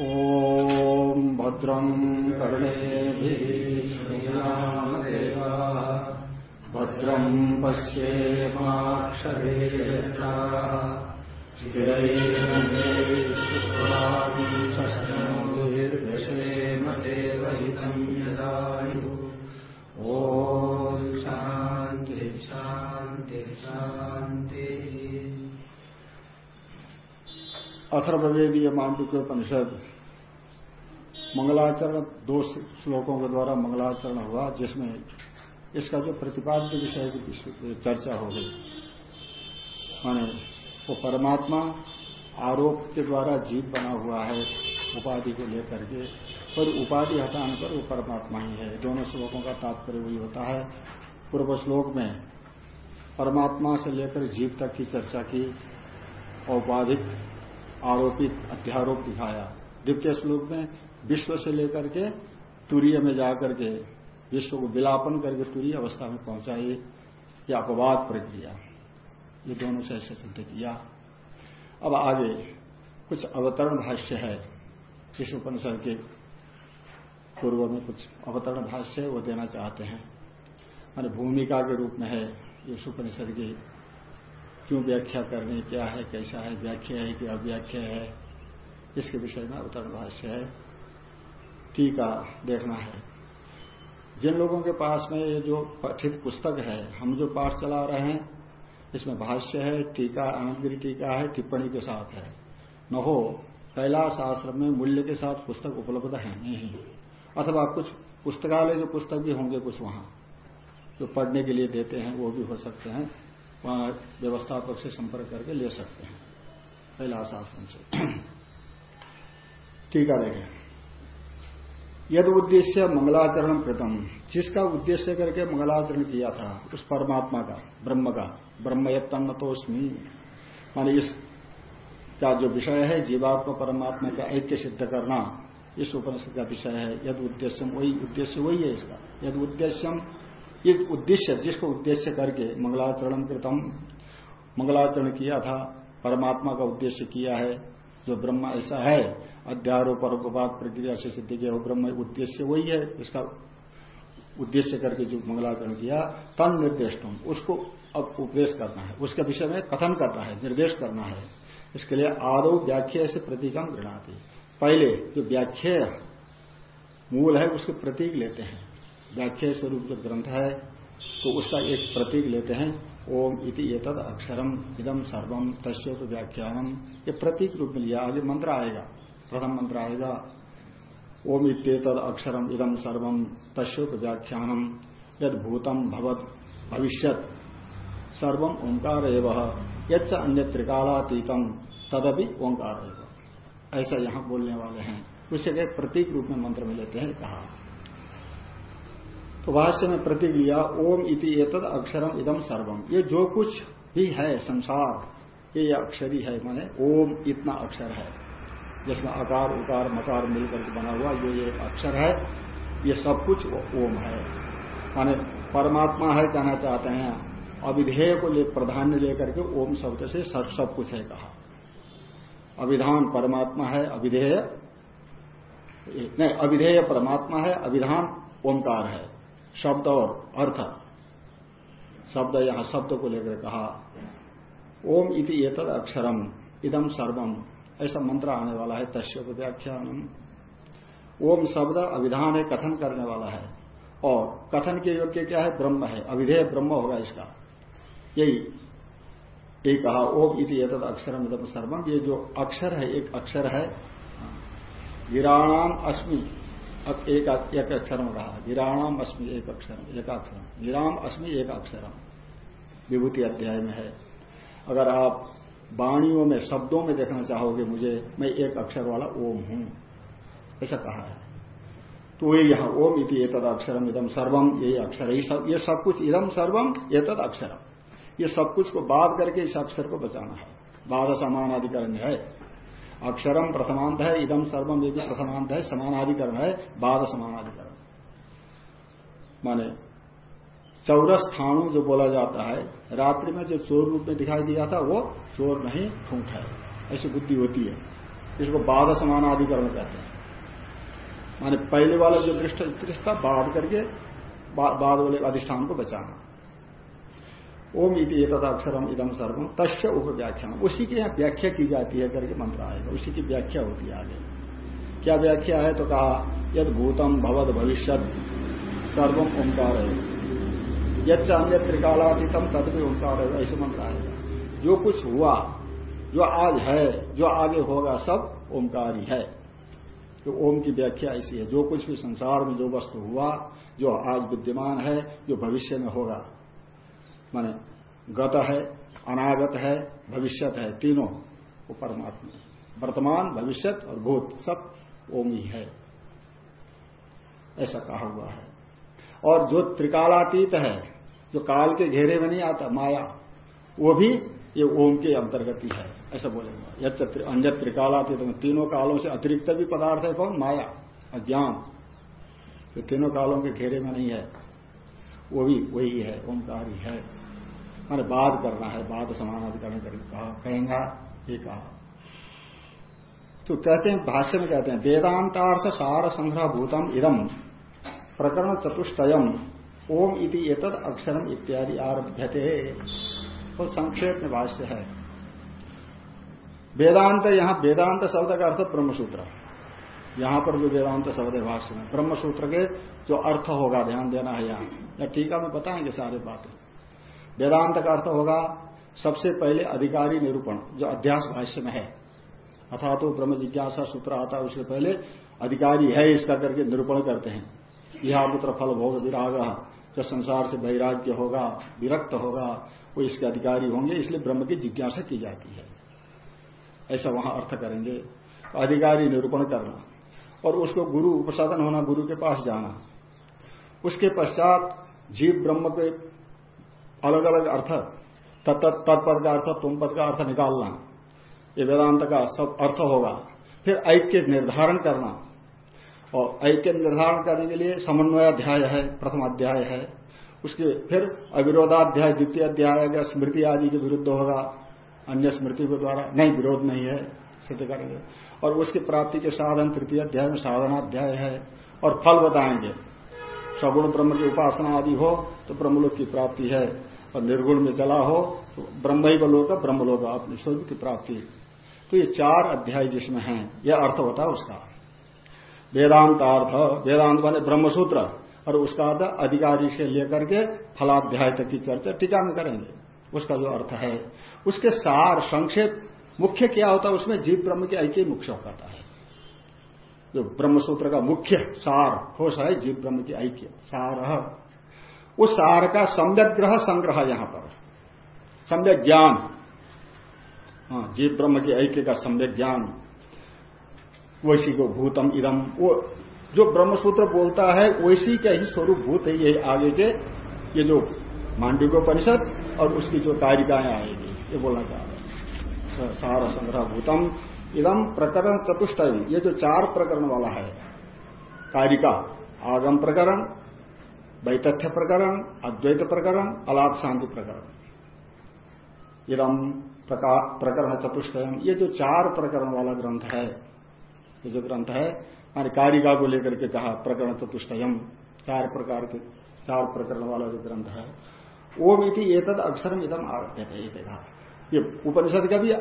ॐ भद्रं कर्णेभिः श्रीरामदेवा भद्रम् पश्येमाक्षरेत्रा। स्थिरैर्विर्विषेम अथर्ववेदीय मांडुक्य उपनिषद मंगलाचरण, दो श्लोकों के द्वारा मंगलाचरण हुआ, जिसमें इसका जो प्रतिपाद्य विषय की चर्चा हो गई। माने वो परमात्मा आरोप के द्वारा जीव बना हुआ है, उपाधि को लेकर के, पर उपाधि हटाने पर वो परमात्मा ही है। दोनों श्लोकों का तात्पर्य वही होता है। पूर्व श्लोक में परमात्मा से लेकर जीव तक की चर्चा की, औपाधिक आरोपित अध्यारोप दिखाया द्वितीय श्लोक में विश्व से लेकर के तुरीय में जाकर के विश्व को विलापन करके तुरीय अवस्था में पहुंचाई या अपवाद प्रक्रिया। ये दोनों से ऐसे सिद्ध किया। अब आगे कुछ अवतरण भाष्य है इस उपनिषद के पूर्व में कुछ अवतरण भाष्य वो देना चाहते हैं। मान भूमिका के रूप में है इस उपनिषद की क्यों व्याख्या करनी, क्या है, कैसा है, व्याख्या है कि अव्याख्या है? इसके विषय में अवतरण भाष्य है। टीका देखना है। जिन लोगों के पास में ये जो पठित पुस्तक है, हम जो पाठ चला रहे हैं, इसमें भाष्य है, टीका आनंदगिरी टीका है, टिप्पणी के साथ है। न हो कैलाश आश्रम में मूल्य के साथ पुस्तक उपलब्ध है नहीं। अथवा कुछ पुस्तकालय जो पुस्तक भी होंगे कुछ वहाँ, जो पढ़ने के लिए देते हैं, वो भी हो सकते हैं। वहाँ व्यवस्थापक से संपर्क करके ले सकते हैं। कैलाश आश्रम से। टीका देखें यद उद्देश्य मंगलाचरण कृतम। जिसका उद्देश्य करके मंगलाचरण किया था, उस परमात्मा का, ब्रह्म का ब्रह्म तन्मतोस्मी माने इस का जो विषय है, जीवात्मा परमात्मा का ऐक्य सिद्ध करना, इस उपनिषद का विषय है। यद उद्देश्य वही उद्देश्य वही है इसका। यद उद्देश्यम ये उद्देश्य, जिसको उद्देश्य करके मंगलाचरण कृतम, मंगलाचरण किया था, परमात्मा का उद्देश्य किया है, जो ब्रह्म ऐसा है अध्यारोप और प्रक्रिया से सिद्ध वो ब्रह्म उद्देश्य वही है, इसका उद्देश्य करके जो मंगलाचरण किया, तन निर्देश उसको अब उपदेश करना है, उसके विषय में कथन करना है, निर्देश करना है, इसके लिए आदो व्याख्या से प्रतीकम गृणाती। पहले जो व्याख्या मूल है, उसके प्रतीक लेते हैं। व्याख्या स्वरूप जो ग्रंथ है तो उसका एक प्रतीक लेते हैं, ओम इति एतद अक्षरम इदम सर्वम तस्ोप व्याख्यानम। ये प्रतीक रूप में लिया, आगे मंत्र आएगा, प्रथम मंत्र आएगा, ओम इत्येतद अक्षरम इदम सर्वम तस्ोप व्याख्यानम। यद भूतम भवत, भविष्यत। सर्वम ओंकार अन्य त्रिकालातीतम तदपि ओंकार ऐसा यहाँ बोलने वाले हैं। उसे एक प्रतीक रूप में मंत्र में लेते हैं, कहा। तो भाष्य में प्रतिक्रिया ओम इति एतद अक्षरम इदम सर्वम। ये जो कुछ भी है, संसार, ये अक्षरी है, माने ओम इतना अक्षर है। जिसमें आकार उकार मकार मिलकर के बना हुआ ये ये अक्षर है, ये सब कुछ ओम है। माने परमात्मा है कहना चाहते हैं अविधेय को ले, प्राधान्य लेकर के ओम शब्द से सब सब कुछ है कहा। अविधान परमात्मा है अविधेय नहीं अविधेय परमात्मा है अविधान ओंकार है। शब्द और अर्थ। शब्द यहाँ शब्द को लेकर कहा, ओम इति एतद अक्षरम इदम सर्वम। ऐसा मंत्र आने वाला है तस्व व्याख्यान ओम शब्द अविधान है, कथन करने वाला है। और कथन के योग्य क्या है? ब्रह्म है। अविधेय ब्रह्म होगा इसका। यही यही कहा, ओम इति एतद अक्षरम इदम सर्वम। ये जो अक्षर है, एक अक्षर है, गिराणाम अस्मि। अब एक एक अक्षर में कहा गिराणाम अस्मि एक अक्षर एक अक्षर गिराम अस्मि एक अक्षरम। विभूति अध्याय में है। अगर आप वाणियों में, शब्दों में देखना चाहोगे मुझे, मैं एक अक्षर वाला ओम हूँ। ऐसा कहा है। तो ये यहाँ ओम इति एतद अक्षरम इदम सर्वम यही अक्षर है सब, ये सब कुछ इदम सर्वम एतद अक्षरम। ये सब कुछ को बाध करके इस अक्षर को बचाना है। बाध समान अधिकरण है। अक्षरम प्रथमांत है इदम सर्वम ये भी प्रथमांत है, समानाधिकरण है, बाद समानाधिकरण। माने चौरस थाणु जो बोला जाता है, रात्रि में जो चोर रूप में दिखाई दिया था, वो चोर नहीं, ठूंठ है। ऐसी बुद्धि होती है। इसको बाध समानाधिकरण कहते हैं। माने, पहले वाला जो दृष्ट दृष्ट था बाध करके बाद वाले अधिष्ठान को बचाना। ओम इति तथा अक्षरम इदम सर्वम तस्य उप व्याख्यान उसी की यहाँ व्याख्या की जाती है करके मंत्र आएगा। उसी की व्याख्या होती है आगे। क्या व्याख्या है? तो कहा, यद भूतम भवद भविष्य सर्वम ओंकार है। यद त्रिकालातीतम तद भी ओंकार है, ऐसे मंत्र आएगा। जो कुछ हुआ, जो आज है, जो आगे होगा, सब ओंकार ही है। तो ओम की व्याख्या ऐसी है। जो कुछ भी संसार में जो वस्तु हुआ, जो आज विद्यमान है, जो भविष्य में होगा माने गत है, अनागत है, भविष्यत है, तीनों वो परमात्मा वर्तमान, भविष्यत और भूत, सब ओम ही है। ऐसा कहा हुआ है। और जो त्रिकालातीत है, जो काल के घेरे में नहीं आता, माया, वो भी ये ओम के अंतर्गत ही है। ऐसा बोलेगा। यद अन्य त्रिकालातीत में तीनों कालों से अतिरिक्त भी पदार्थ है कौन? माया, अज्ञान। जो तीनों कालों के घेरे में नहीं है, वो भी वही है, ओंकार ही है। मैंने बाध करना है बाद समानाधिकरण कहा, कहेंगा, ये कहा। तो कहते हैं, भाष्य में कहते हैं, वेदांतार्थ सार संग्रह भूतम इदम, प्रकरण चतुष्टयम, ओम इति एतद अक्षरम इत्यादि आरभ्यते। तो संक्षेप में भाष्य है। वेदांत, यहाँ वेदांत शब्द का अर्थ ब्रह्मसूत्र। यहाँ पर जो वेदांत शब्द है भाष्य में, ब्रह्मसूत्र के जो अर्थ होगा, ध्यान देना है यहाँ। या टीका में बताएँगे सारे बातें। वेदांत का अर्थ होगा, सबसे पहले अधिकारी निरूपण, जो अध्यास भाष्य में है। अथा तो ब्रह्म जिज्ञासा सूत्र आता है उसके पहले अधिकारी है, इसका करके निरूपण करते हैं। यह पुत्र फल भोग विराग, जो संसार से वैराग्य होगा, विरक्त होगा, वो इसके अधिकारी होंगे, इसलिए ब्रह्म की जिज्ञासा की जाती है। ऐसा वहाँ अर्थ करेंगे। अधिकारी निरूपण करना, और उसको गुरु, उपसाधन होना, गुरु के पास जाना। उसके पश्चात जीव ब्रह्म के अलग अलग अर्थ तत्पद का अर्थ, तुम पद का अर्थ निकालना। ये वेदांत का सब अर्थ होगा। फिर ऐक्य निर्धारण करना। और ऐक्य निर्धारण करने के लिए समन्वय अध्याय है, प्रथम अध्याय है। उसके फिर अविरोधाध्याय, द्वितीय अध्याय अगर स्मृति आदि के विरुद्ध होगा। अन्य स्मृति के द्वारा नहीं, विरोध नहीं है, सिद्ध करेंगे। और उसकी प्राप्ति के साधन तृतीय अध्याय में साधनाध्याय है। और फल बताएँगे। सगुण ब्रह्म की उपासना आदि हो तो ब्रह्मलोक की प्राप्ति है। और निर्गुण में चला हो तो ब्रह्म लोक ब्रह्मलोक अपनी स्वरूप की प्राप्ति तो ये चार अध्याय जिसमें है, यह अर्थ होता है उसका। वेदांत अर्थ वेदांत माने ब्रह्मसूत्र, और उसका अर्थ अधिकारी से लेकर के फलाध्याय तक की चर्चा टीका में करेंगे। उसका जो अर्थ है, उसके सार संक्षेप, मुख्य क्या होता है, उसमें जीव ब्रह्म के ऐक्य मुख्य होता है। जो ब्रह्मसूत्र का मुख्य सार होश है, जीव ब्रह्म की ऐक्य सार उस सार का सम्यक ग्रह संग्रह यहाँ पर। सम्यक ज्ञान। हाँ जीव ब्रह्म के ऐक्य का सम्यक ज्ञान। वैसी को भूतम इदम। वो जो ब्रह्मसूत्र बोलता है, वैसी का ही स्वरूप भूत है यही आगे के, ये जो परिषद और उसकी जो कारिकाएँ आएगी, ये बोलना चाह रहे सार संग्रह भूतम इदम प्रकरण चतुष्ट ये जो चार प्रकरण वाला है कारिका आगम प्रकरण वैतथ्य प्रकरण, अद्वैत प्रकरण अलाप शांति प्रकरण। इदम प्रकरण चतुष्टयम ये जो चार प्रकरण वाला ग्रंथ है, ये जो ग्रंथ है हमारे कारिका को लेकर के कहा, प्रकरण चतुष्टयम चार प्रकार के, चार प्रकरण वाला जो ग्रंथ है ओम इति एतद अक्षरम इदम आरभ्य थे ये उपनिषद का भी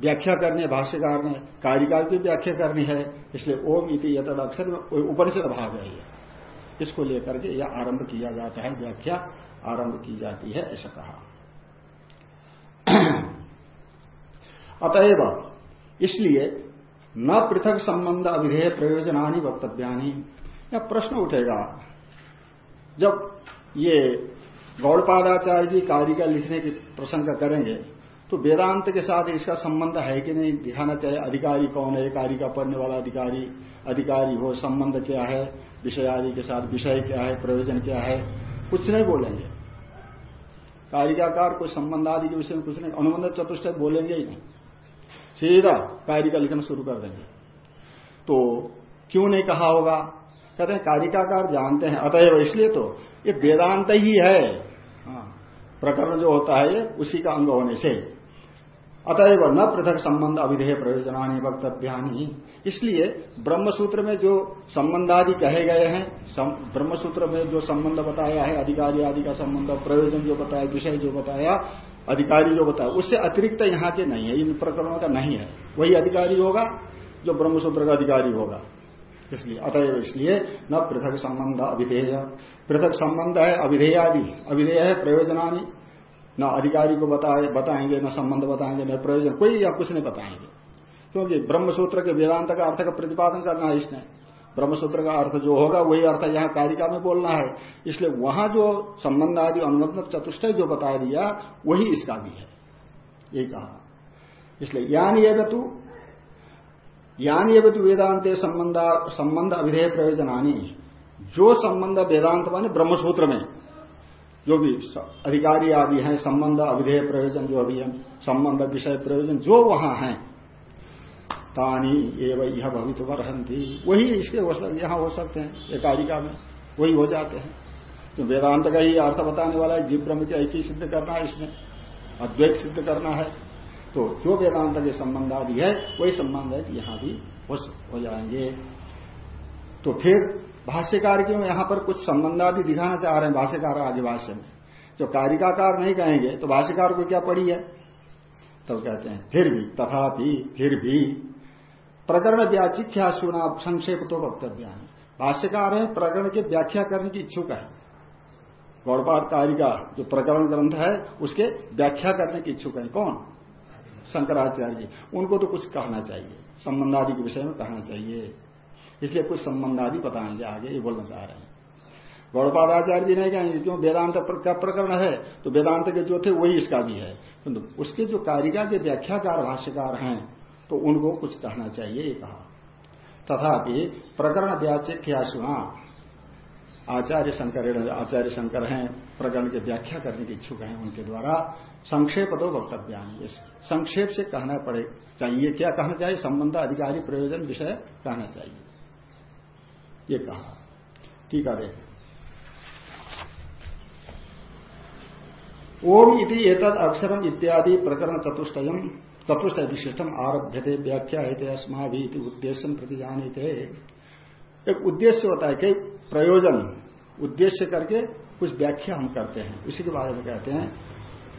व्याख्या करनी है, भाष्यकार ने, कारिका की व्याख्या करनी है, इसलिए ओम इति एतद अक्षर उपनिषद भाग है ये। इसको लेकर के यह आरंभ किया जाता है, व्याख्या आरंभ की जाती है, ऐसा कहा। अतएव, इसलिए न पृथक संबंध अभिधेय प्रयोजनानी वक्तव्यानी। या प्रश्न उठेगा। जब ये गौड़पादाचार्य जी कारिका लिखने की प्रसंग करेंगे तो वेदांत के साथ इसका संबंध है कि नहीं, दिखाना चाहिए, अधिकारी कौन है कारिका पढ़ने वाला अधिकारी अधिकारी हो संबंध क्या है विषय आदि के साथ विषय क्या है प्रयोजन क्या है कुछ नहीं बोलेंगे। कारिकाकार कोई संबंध आदि के विषय में कुछ नहीं अनुबंध चतुष्ट बोलेंगे ही नहीं। सीधा कारिका लिखना शुरू कर देंगे। तो क्यों नहीं कहा होगा? कहते हैं कारिकाकार जानते हैं अतएव इसलिए तो ये वेदांत ही है। हाँ, प्रकरण जो होता है ये उसी का अंग होने से। अतएव न पृथक संबंध अविधेय प्रयोजनानी वक्तव्यानी। इसलिए ब्रह्मसूत्र में जो संबंध आदि कहे गए हैं ब्रह्मसूत्र में जो संबंध बताया है, अधिकारी आदि का संबंध, प्रयोजन जो बताया, विषय जो बताया, अधिकारी जो बताया, उससे अतिरिक्त यहाँ के नहीं है, इन प्रकरणों का नहीं है। वही अधिकारी होगा जो ब्रह्मसूत्र का अधिकारी होगा। इसलिए, अतएव इसलिए न पृथक संबंध अविधेय। पृथक संबंध है अविधेय आदि अविधेय है प्रयोजनानी। न अधिकारी को बताए, बताएँगे, न संबंध बताएँगे, न प्रयोजन, कोई या कुछ नहीं बताएँगे। क्योंकि ब्रह्मसूत्र के वेदांत का अर्थ का प्रतिपादन करना है इसने। ब्रह्मसूत्र का अर्थ जो होगा, वही अर्थ यहाँ कारिका में बोलना है। इसलिए वहाँ जो संबंध आदि अनुमत चतुष्टय जो बता दिया, वही इसका भी है। ये कहा। इसलिए यान ये तू यान ये तू वेदांत संबंध संबंध अभिधेय प्रयोजनानी। जो संबंध वेदांत माने ब्रह्मसूत्र में जो भी अधिकारी आदि हैं, संबंध, अभिधेय प्रयोजन जो अभी संबंध, विषय प्रयोजन, जो वहाँ हैं, तानी एवं यह भवित रहती वही इसके हो सकते यहाँ हो सकते हैं एकारिका में, वही हो जाते हैं। तो वेदांत का ही अर्थ बताने वाला है, जीव ब्रह्म के एक ही सिद्ध करना है इसमें अद्वैत सिद्ध करना है। तो जो वेदांत के संबंध आदि है, वही संबंध है कि यहाँ भी हो जाएँगे। तो फिर भाष्यकार क्यों यहाँ पर कुछ संबंध आदि दिखाना चाह रहे हैं भाष्यकार आगे भाष्य में। जो कारिकाकार नहीं कहेंगे तो भाष्यकार को क्या पड़ी है? तो कहते हैं, फिर भी, तथापि, फिर भी, प्रकरण व्याचिख्या सुना संक्षेप तो वक्तव्य है। भाष्यकार है, प्रकरण की व्याख्या करने की इच्छुक है। गौड़पाद कारिका, जो प्रकरण ग्रंथ है, उसके व्याख्या करने की इच्छुक है। कौन? शंकराचार्य जी। उनको तो कुछ कहना चाहिए, संबंधादि के विषय में कहना चाहिए। इसलिए कुछ संबंध आदि बताएँगे आगे ये बोलना चाह रहे हैं। गौड़पादाचार्य जी नहीं कहेंगे क्यों वेदांत का प्रकरण है? तो वेदांत के जो थे, वही इसका भी है। किंतु तो उसके जो कारिका के व्याख्याकार, भाष्यकार हैं तो उनको कुछ कहना चाहिए, ये कहा। तथापि प्रकरण सुना आचार्य शंकर आचार्य शंकर हैं, प्रकरण की व्याख्या करने की इच्छुक हैं उनके द्वारा। संक्षेप तो वक्तव्य संक्षेप से कहना पड़े, चाहिए, क्या कहना चाहिए? संबंध अधिकारी प्रयोजन, विषय कहना चाहिए। ये कहा। ठीक है ओम इति एतद अक्षरम इत्यादि प्रकरण चतुष्टयम चतुष्ट विशिष्टम आरभ्य व्याख्या है अस्मा भी उद्देश्य प्रति जानी एक उद्देश्य होता है कई प्रयोजन, उद्देश्य करके कुछ व्याख्या हम करते हैं। उसी के बारे में कहते हैं,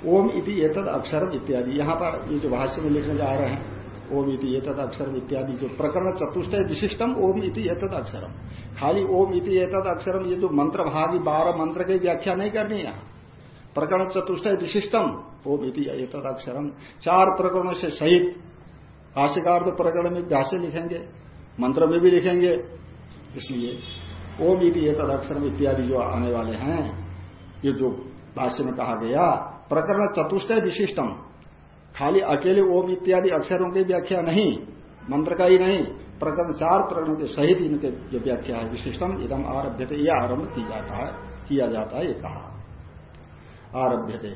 ओम इति एतद अक्षरम इत्यादि। यहाँ पर ये जो भाष्य में लिखने जा रहे हैं ओम इति एतद अक्षरम इत्यादि, जो प्रकरण चतुष्ट विशिष्टम ओम इति एतद अक्षरम। खाली ओम इति एतद अक्षरम, ये जो मंत्र भागी बारह मंत्र की व्याख्या नहीं करनी है प्रकरण चतुष्ट विशिष्टम ओम इति एतद अक्षरम। चार प्रकरणों से सहित भाष्यकार तो प्रकरण में भाष्य लिखेंगे, मंत्र में भी लिखेंगे। इसलिए ओम इति एतद अक्षरम इत्यादि जो आने वाले हैं, ये जो भाष्य में कहा गया, प्रकरण चतुष्ट विशिष्टम। खाली अकेले ओम इत्यादि अक्षरों की व्याख्या नहीं, मंत्र का ही नहीं, प्रकरण चार प्रकरण के सहित इनके जो व्याख्या है, विशिष्टम, इदम आरभ्य थे यह आरंभ की जाता है, किया जाता है, ये कहा। आरभ्य थे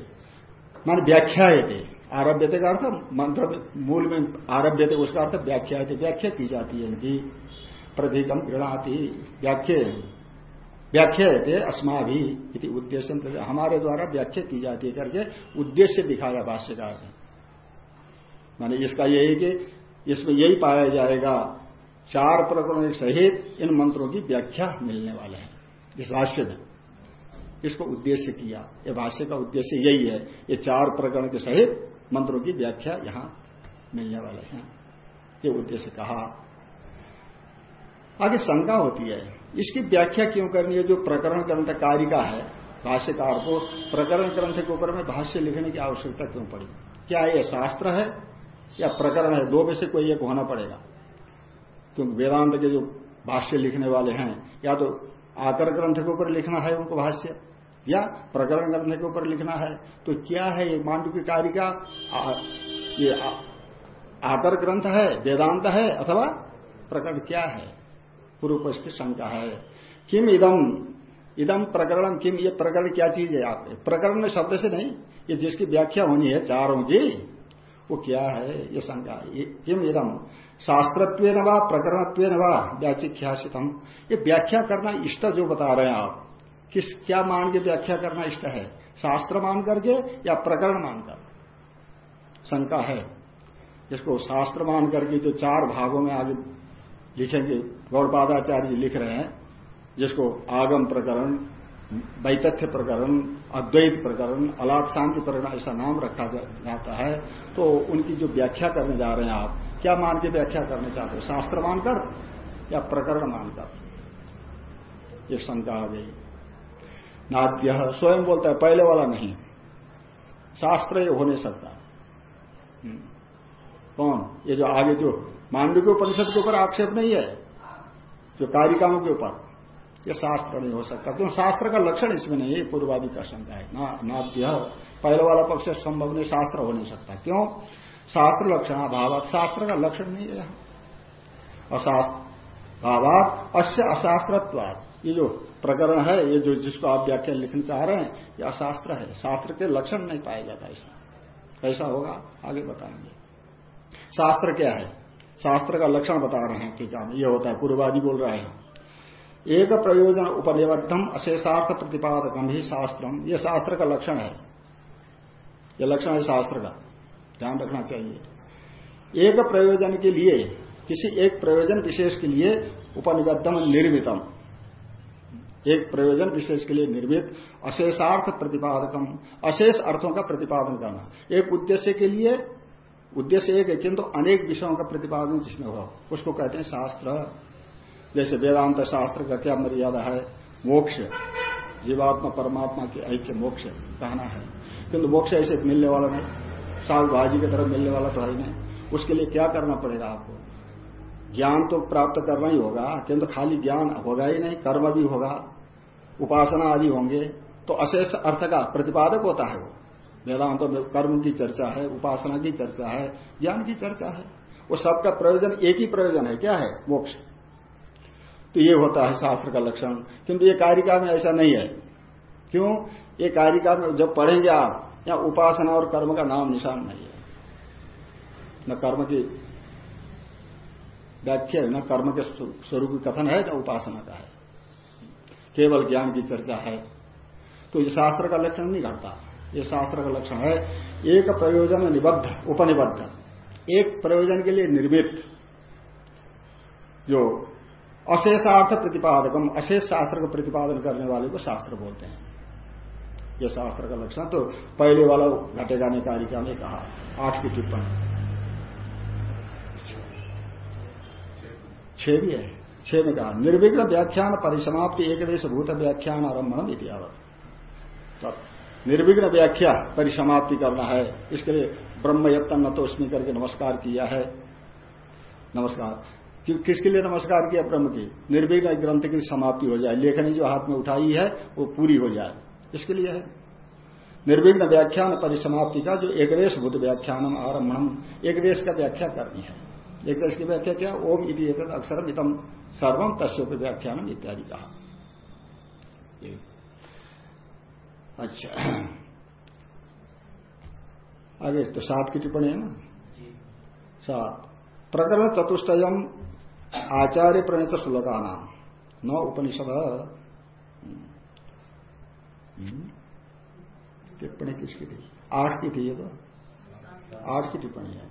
मान व्याख्या थे आरभ्य थे का अर्थ, मंत्र मूल में आरभ्य थे उसका अर्थ व्याख्या थे व्याख्या की जाती है इनकी। प्रतीकम गृणाती, व्याख्या। व्याख्या थे अस्मा भी उद्देश्य हमारे द्वारा व्याख्या की जाती है करके उद्देश्य दिखाया भाष्यकार ने। माने इसका यही कि इसमें यही पाया जाएगा, चार प्रकरणों सहित इन मंत्रों की व्याख्या मिलने वाले हैं, इस भाष्य में। इसको उद्देश्य किया। ये भाष्य का उद्देश्य यही है, ये चार प्रकरण के सहित मंत्रों की व्याख्या यहाँ मिलने वाले हैं, ये उद्देश्य कहा। आगे शंका होती है, इसकी व्याख्या क्यों करनी है? जो प्रकरण ग्रंथ कारिका है, भाष्यकार को प्रकरण ग्रंथ के ऊपर में भाष्य लिखने की आवश्यकता क्यों पड़ी? क्या यह शास्त्र है? या प्रकरण है, दो में से कोई एक होना पड़ेगा। क्योंकि वेदांत के जो भाष्य लिखने वाले हैं, या तो आकर ग्रंथ के ऊपर लिखना है उनको भाष्य, या प्रकरण ग्रंथ के ऊपर लिखना है तो क्या है ये मांडू की कार्य का? ये आकर ग्रंथ है, वेदांत है, अथवा प्रकरण क्या है? पूर्व पक्ष की शंका है। किम इदम इदम प्रकरण किम? ये प्रकरण क्या चीज़ है आप? प्रकरण शब्द से नहीं, ये जिसकी व्याख्या होनी है, चारों की वो क्या है? ये शंका किम इदम? शास्त्रत्व प्रकरणत्व व, व्याचिख्यासितम। ये व्याख्या करना इष्ट जो बता रहे हैं आप। किस, क्या मान के व्याख्या करना इष्ट है? शास्त्र मान करके या प्रकरण मानकर शंका है। इसको शास्त्र मान करके जो चार भागों में आगे लिखेंगे। गौड़पादाचार्य लिख रहे हैं, जिसको आगम प्रकरण वैतथ्य प्रकरण, अद्वैत प्रकरण अलाप शांति प्रकरण, ऐसा नाम रखा जाता है। तो उनकी जो व्याख्या करने जा रहे हैं आप, क्या मान के व्याख्या करने चाहते हो? शास्त्र मानकर या प्रकरण मानकर? ये शंका आ गई। नाद्य स्वयं बोलता है, पहले वाला नहीं। शास्त्र ये हो नहीं सकता। हम्म। कौन? ये जो आगे जो मांडव परिषद के ऊपर आक्षेप नहीं है? जो कारिकाओं के ऊपर। ये शास्त्र नहीं हो सकता। क्यों शास्त्र का लक्षण इसमें नहीं है पूर्वादि का शंका है। ना नाद्य पहले वाला पक्ष संभव नहीं, शास्त्र हो नहीं सकता। क्यों? शास्त्र लक्षण भावात शास्त्र का लक्षण नहीं है यहाँ। अशास्त्र, भावात अश्य अशास्त्रत्वाद ये जो प्रकरण है, ये जो जिसको आप व्याख्या लिखना चाह रहे हैं, ये अशास्त्र है। शास्त्र के लक्षण नहीं पाया जाता इसमें। कैसा होगा? आगे बताएँगे। शास्त्र क्या है? शास्त्र का लक्षण बता रहे हैं ठीक है ये होता है, पूर्वादि बोल रहे हैं। एक प्रयोजन उपनिबद्धम अशेषार्थ प्रतिपादकम, ही शास्त्रम। ये शास्त्र का लक्षण है। यह लक्षण है शास्त्र का। ध्यान रखना चाहिए। एक प्रयोजन के लिए, किसी एक प्रयोजन विशेष के लिए उपनिबद्धम निर्मितम। एक प्रयोजन विशेष के लिए निर्मित अशेषार्थ प्रतिपादकम। अशेष अर्थों का प्रतिपादन करना। एक उद्देश्य के लिए, उद्देश्य एक है किंतु अनेक विषयों का प्रतिपादन जिसमें हो उसको कहते हैं शास्त्र। जैसे वेदांत शास्त्र का क्या मर्यादा है? मोक्ष। जीवात्मा, परमात्मा की ऐक्य मोक्ष कहना है। किंतु मोक्ष ऐसे मिलने वाला नहीं। साग भाजी की तरफ़ मिलने वाला तो है नहीं। उसके लिए क्या करना पड़ेगा आपको? ज्ञान तो प्राप्त करना ही होगा। किंतु खाली ज्ञान होगा ही नहीं, कर्म भी होगा। उपासना आदि होंगे। तो अशेष अर्थ का प्रतिपादक होता है वो। वेदांत में कर्म की चर्चा है, उपासना की चर्चा है, ज्ञान की चर्चा है। वो सबका प्रयोजन एक ही प्रयोजन है। क्या है? मोक्ष। तो ये होता है शास्त्र का लक्षण। किंतु ये कारिका में ऐसा नहीं है। क्यों? ये कारिका में जब पढ़ेंगे आप या उपासना और कर्म का नाम निशान नहीं है। न कर्म की व्याख्या, न कर्म के स्वरूप कथन है, न उपासना का है। केवल ज्ञान की चर्चा है। तो ये शास्त्र का लक्षण नहीं घटता। ये शास्त्र का लक्षण है। एक प्रयोजन निबद्ध, उपनिबद्ध। एक प्रयोजन के लिए निर्मित जो अशेषार्थ प्रतिपादकम, अशेष शास्त्र का प्रतिपादन करने वाले को शास्त्र बोलते हैं। यह शास्त्र का लक्षण। तो पहले वाला घटेगा ने कारिका ने कहा। आठ की टिप्पणी। छह भी है। छह में कहा, निर्विघ्न व्याख्यान परिसमाप्ति एक देश भूत व्याख्यान आरंभ इतिहावत निर्विघ्न व्याख्या परिसमाप्ति करना है। इसके लिए ब्रह्म यत्न न तो उसमें करके नमस्कार किया है। नमस्कार। कि, किसके लिए नमस्कार किया ब्रह्म की? निर्विघ्न ग्रंथ की समाप्ति हो जाए। लेखनी जो हाथ में उठाई है वो पूरी हो जाए। इसके लिए है। निर्विघ्न व्याख्यान परिसमाप्ति का जो एक देश भूत व्याख्यानम आरम्भम एक देश का व्याख्या करनी है। एक देश की व्याख्या क्या? ओम इति अक्षरम इतम सर्वम तस्व व्याख्यानम इत्यादि कहा। अच्छा। आगे तो सात की टिप्पणी है ना? सात। प्रकरण चतुष्टयम आचार्य प्रणीत श्लोका नाम न उपनिषद। हम्म। टिप्पणी किसकी थी? आठ की थी ये तो? आठ की टिप्पणी है।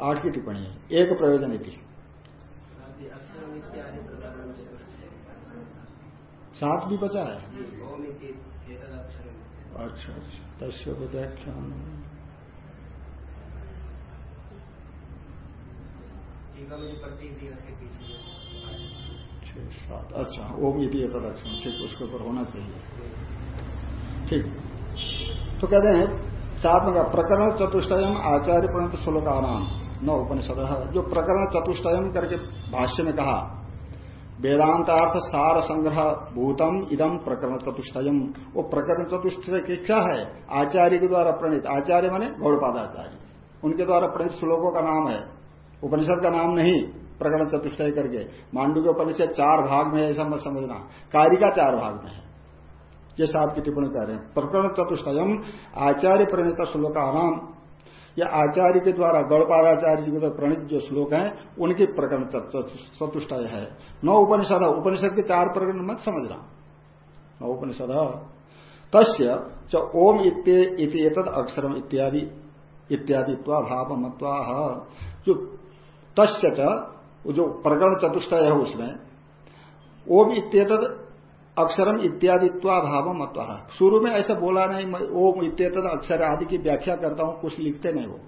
आठ की टिप्पणी है। एक प्रयोजन थी। सात भी बचा है? अच्छा अच्छा। तस्व व्याख्यान छह, सात अच्छा ओम यदि लक्षण ठीक, उसके ऊपर होना चाहिए। ठीक। तो कहते हैं सात में प्रकरण चतुष्टयम आचार्य प्रणत श्लोका नाम न उपनिषद जो प्रकरण चतुष्टयम करके भाष्य में कहा, वेदांतार्थ सार संग्रह भूतम इदम प्रकरण चतुष्टयम। वो प्रकरण चतुष्टय की क्या है? आचार्य के द्वारा प्रणीत। आचार्य माने गौड़पादाचार्य। उनके द्वारा प्रणित श्लोकों का नाम है उपनिषद का नाम नहीं, प्रकरण चतुष्टय करके। मांडू के उपनिषद चार भाग में ऐसा मत समझना। कारिका चार भाग में है। ये साहब की टिप्पणी कर रहे हैं। प्रकरण चतुष्टयम, आचार्य प्रणीत श्लोका नाम या आचार्य के द्वारा गौड़पादाचार्य जी के द्वारा प्रणीत जो श्लोक हैं, उनके प्रकरण चतुष्टय है। न उपनिषद उपनिषद के चार प्रकरण मत समझना। न उपनिषद तस्य च ओम इतद अक्षरम इत्यादि। इत्यादि भाव मत्वा जो तस्य जो प्रकरण चतुष्टय है उसमें ओम इत्येत अक्षरम इत्यादि भाव मत शुरू में ऐसा बोला नहीं, मैं ओम इत्येत अक्षर आदि की व्याख्या करता हूँ, कुछ लिखते नहीं वो।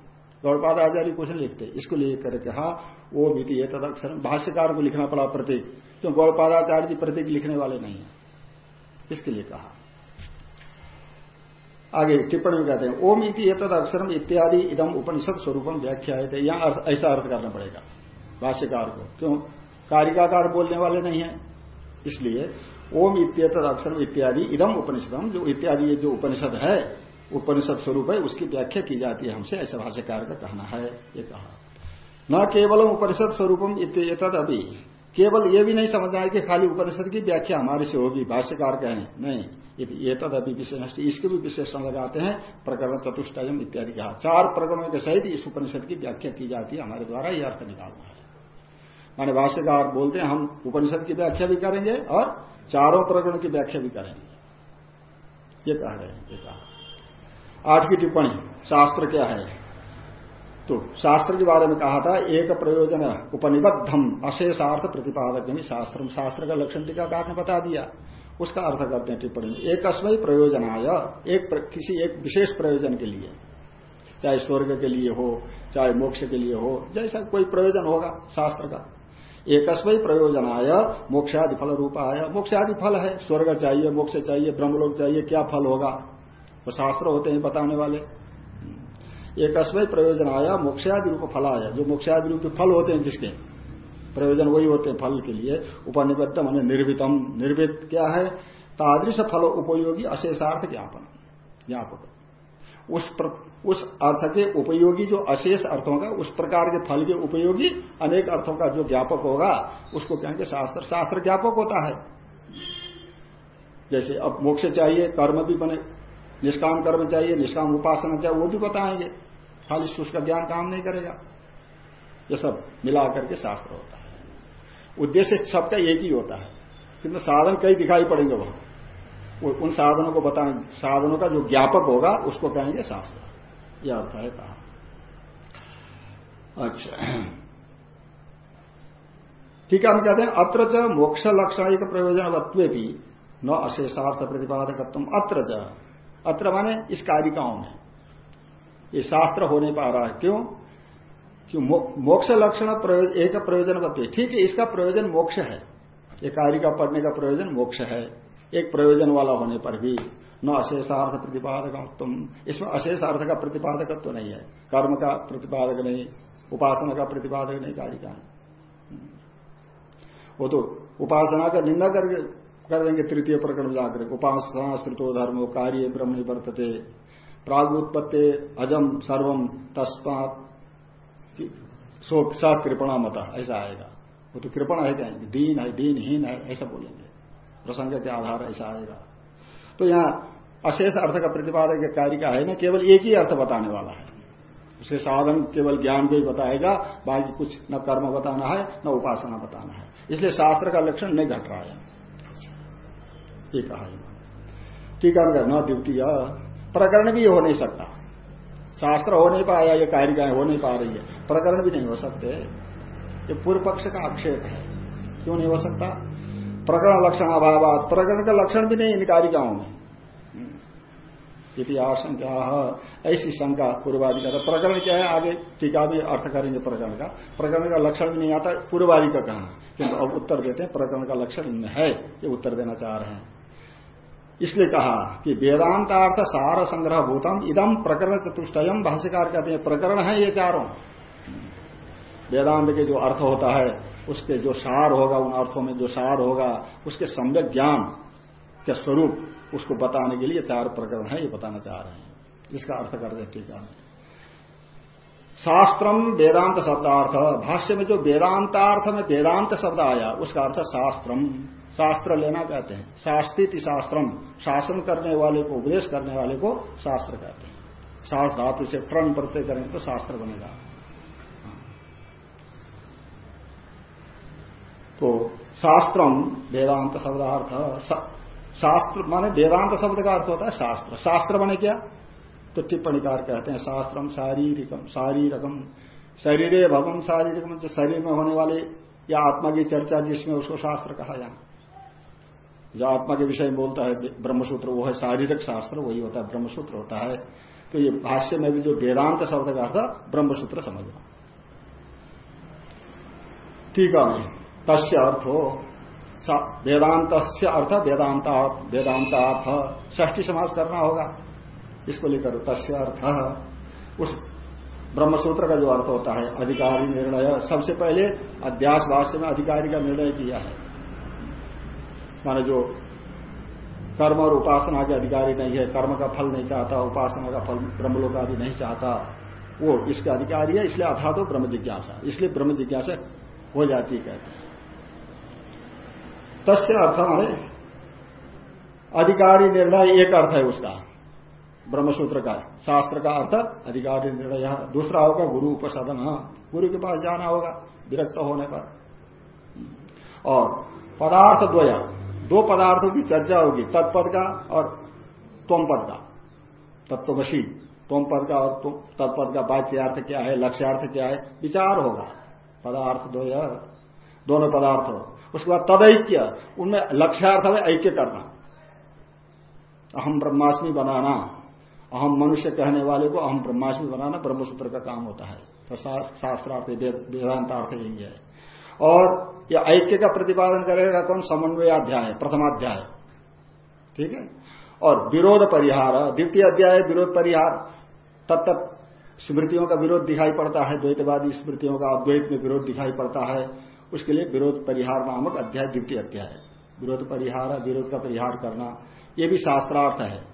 गौड़पाद आचार्य कुछ नहीं लिखते, इसको लिए करके हा ओम इति तद अक्षर भाष्यकार को लिखना पड़ा प्रतीक, क्यों? गौड़पादाचार्य जी प्रतीक लिखने वाले नहीं है। इसके लिए कहा। आगे टिप्पणी में कहते हैं, ओम इति तद अक्षरम इत्यादि इदम उपनिषद स्वरूपम व्याख्या है यहाँ ऐसा अर्थ करना पड़ेगा, भाष्यकार को। क्यों? कारिकाकार बोलने वाले नहीं है। इसलिए, ओम इत्यत अक्षर इत्यादि इदम उपनिषदम। जो इत्यादि जो उपनिषद है, उपनिषद स्वरूप है, उसकी व्याख्या की जाती है हमसे, ऐसा भाष्यकार का कहना है, ये कहा। न केवलम उपनिषद स्वरूपम अभी केवल ये भी नहीं समझना है कि खाली उपनिषद की व्याख्या हमारे से होगी, भाष्यकार कहें, नहीं। ये तद अभी विशेष इसके भी विशेषण लगाते हैं, प्रकरण चतुष्टयम इत्यादि कहा। चार प्रकरणों के सहित इस उपनिषद की व्याख्या की जाती है, हमारे द्वारा यह अर्थ निकालना है। माने भाष्यकार बोलते हैं, हम उपनिषद की व्याख्या भी करेंगे और चारों प्रकरण की व्याख्या भी करेंगे। ये कह रहे हैं, ये कहा। आठ की टिप्पणी, शास्त्र क्या है? तो शास्त्र के बारे में कहा था, एक प्रयोजन उपनिबद्धम, अशेषार्थ प्रतिपादक शास्त्र शास्त्र का लक्षण टीकाकार ने बता दिया। उसका अर्थ करते हैं टिप्पणी। में एक अस्मय प्रयोजनाय एक प्र, किसी एक विशेष प्रयोजन के लिए चाहे स्वर्ग के लिए हो चाहे मोक्ष के लिए हो जैसा कोई प्रयोजन होगा शास्त्र का। एकस्मय प्रयोजनाय मोक्षादि फल रूप आया मोक्षादि फल है स्वर्ग चाहिए मोक्ष चाहिए ब्रह्मलोक चाहिए क्या फल होगा? वो शास्त्र होते हैं बताने वाले। एकस्मय आया मोक्षादि रूप फल आया जो मोक्षादि रूप फल होते हैं जिसके? प्रयोजन वही होते हैं फल के लिए। उपनिबद्ध मान निर्भितम निर्भित क्या है? तादृश फल उपयोगी अशेषार्थ ज्ञापन। ज्ञापक। उस प्र, उस अर्थ के उपयोगी जो अशेष अर्थों का उस प्रकार के फल के उपयोगी अनेक अर्थों का जो ज्ञापक होगा उसको कहेंगे शास्त्र। शास्त्र ज्ञापक होता है। जैसे अब मोक्ष चाहिए कर्म भी बने निष्काम कर्म चाहिए निष्काम उपासना चाहिए वो भी बताएँगे। खाली उसका ज्ञान काम नहीं करेगा। ये सब मिला करके शास्त्र होता है। उद्देश्य सबका एक ही होता है। किंतु साधन कई दिखाई पड़ेंगे वहाँ। उन साधनों को बताएँ। साधनों का जो ज्ञापक होगा, उसको कहेंगे शास्त्र। यह अर्थ है कहा। अच्छा। ठीक है, हम कहते हैं, अत्र च मोक्ष लक्षण प्रयोजन भी न अशेषार्थ प्रतिपादक अत्र च। अत्र माने इस कारिकाओं में। ये शास्त्र होने पा रहा है। क्यों? कि मोक्ष लक्षण एक प्रयोजन बताइए ठीक है, इसका प्रयोजन मोक्ष है। एक कार्य का पढ़ने का प्रयोजन मोक्ष है। एक प्रयोजन वाला होने पर भी न अशेषार्थ प्रतिपादक तुम इसमें अशेषार्थ का प्रतिपादक तो नहीं है। कर्म का प्रतिपादक नहीं, उपासना का प्रतिपादक नहीं, कार्य का वो तो उपासना का निंदा करके कर देंगे तृतीय प्रकरण जाकर। उपासना श्रुतो धर्म, कार्य ब्रह्म वर्तते प्राग उत्पत्ति अजम सर्वम तस्मात शोक सा कृपणा मत, ऐसा आएगा। वो तो कृपण है क्या? दीन है, दीनहीन है, ऐसा बोलेंगे। प्रसंग के आधार ऐसा आएगा। तो यहाँ अशेष अर्थ का प्रतिपादक कार्य का है ना, केवल एक ही अर्थ बताने वाला है। उसे साधन केवल ज्ञान को ही बताएगा, बाकी कुछ न कर्म बताना है, न उपासना बताना है। इसलिए शास्त्र का लक्षण नहीं घट रहा है। ये कहा टीका न द्वितीय। प्रकरण भी हो नहीं सकता। शास्त्र हो नहीं पाया, ये कारिकाएँ हो नहीं पा रही है। प्रकरण भी नहीं हो सकते। ये पूर्व पक्ष का आक्षेप है। क्यों नहीं हो सकता? प्रकरण लक्षण अभाव प्रकरण का लक्षण भी नहीं इन कारिकाओं में। इतिहास क्या ऐसी शंका पूर्वादि का प्रकरण क्या है? आगे टीका भी अर्थ करेंगे प्रकरण का। प्रकरण का लक्षण भी नहीं आता पूर्वादि का कहना किंतु अब उत्तर देते हैं, प्रकरण का लक्षण है। ये उत्तर देना चाह रहे हैं। इसलिए कहा कि वेदांतार्थ सार संग्रह भूतम इदम प्रकरण चतुष्टयम भाष्यकार कहते हैं, प्रकरण है ये चारों। वेदांत के जो अर्थ होता है, उसके जो सार होगा, उन अर्थों में जो सार होगा, उसके सम्यक ज्ञान के स्वरूप, उसको बताने के लिए चार प्रकरण है, ये बताना चाह रहे हैं। इसका अर्थ कर दे टीका शास्त्रम वेदांत शब्दार्थ, भाष्य में जो वेदांतार्थ में वेदांत शब्द आया, उसका अर्थ शास्त्रम। शास्त्र लेना कहते हैं। शास्त्रित शास्त्रम, शासन करने वाले को, उपदेश करने वाले को शास्त्र कहते हैं। शास्त्र धातु से प्रण प्रत्यय करेंगे तो शास्त्र बनेगा। तो शास्त्रम वेदांत शब्दार्थ शास्त्र माने वेदांत शब्द का अर्थ होता है शास्त्र। शास्त्र बने क्या? तो टिप्पणीकार कहते हैं शास्त्रम शारीरिकम, शारीरकम, शरीर भवम शारीरिकम शरीर में होने वाले या आत्मा की चर्चा जिसमें उसको शास्त्र कहा जाए जो आत्मा के विषय में बोलता है, ब्रह्मसूत्र, वो है शारीरिक शास्त्र, वही होता है, ब्रह्मसूत्र होता है। तो ये भाष्य में भी जो वेदांत शब्द का अर्थ ब्रह्मसूत्र समझना ठीक है तस्य अर्थ हो वेदांत से अर्थ, वेदांत वेदांत ष्ठी समाज करना होगा। इसको लेकर तस्य अर्थ, उस ब्रह्मसूत्र का जो अर्थ होता है, अधिकारी निर्णय, सबसे पहले अध्यास भाष्य में अधिकारी का निर्णय किया है। माने जो कर्म और उपासना के अधिकारी नहीं है, कर्म का फल नहीं चाहता, उपासना का फल ब्रह्मलोक आदि नहीं चाहता, वो इसका अधिकारी है, इसलिए अथा तो ब्रह्म जिज्ञासा, इसलिए ब्रह्म जिज्ञासा हो जाती कहते हैं। तस्य अर्थ माने अधिकारी निर्णय एक अर्थ है उसका, ब्रह्मसूत्र का, शास्त्र का अर्थ अधिकारी निर्णय दूसरा होगा गुरु उपसदन गुरु के पास जाना होगा, विरक्त होने पर। और पदार्थ द्वया दो पदार्थों की चर्चा होगी, तत्पद का और तोम पद का। तत्वशी तोम पद का और तत्पद का बाच्यार्थ क्या है, लक्ष्यार्थ क्या है, विचार होगा। पदार्थ द्वय दोनों पदार्थ उसके बाद तदैक्य, उनमें लक्ष्यार्थ में ऐक्य करना। अहम ब्रह्माष्टमी बनाना। अहम मनुष्य कहने वाले को अहम ब्रह्माष्टमी बनाना ब्रह्मसूत्र का काम होता है। तो शास्त्रार्थ वेदांतार्थ यही है। और यह ऐक्य का प्रतिपादन करेगा कौन? समन्वयाध्याय, प्रथमाध्याय। ठीक है? और विरोध परिहार, द्वितीय अध्याय, विरोध परिहार। तब तक स्मृतियों का विरोध दिखाई पड़ता है, द्वैतवादी स्मृतियों का अद्वैत में विरोध दिखाई पड़ता है। उसके लिए विरोध परिहार नामक अध्याय, द्वितीय अध्याय। विरोध परिहार, विरोध का परिहार करना यह भी शास्त्रार्थ है।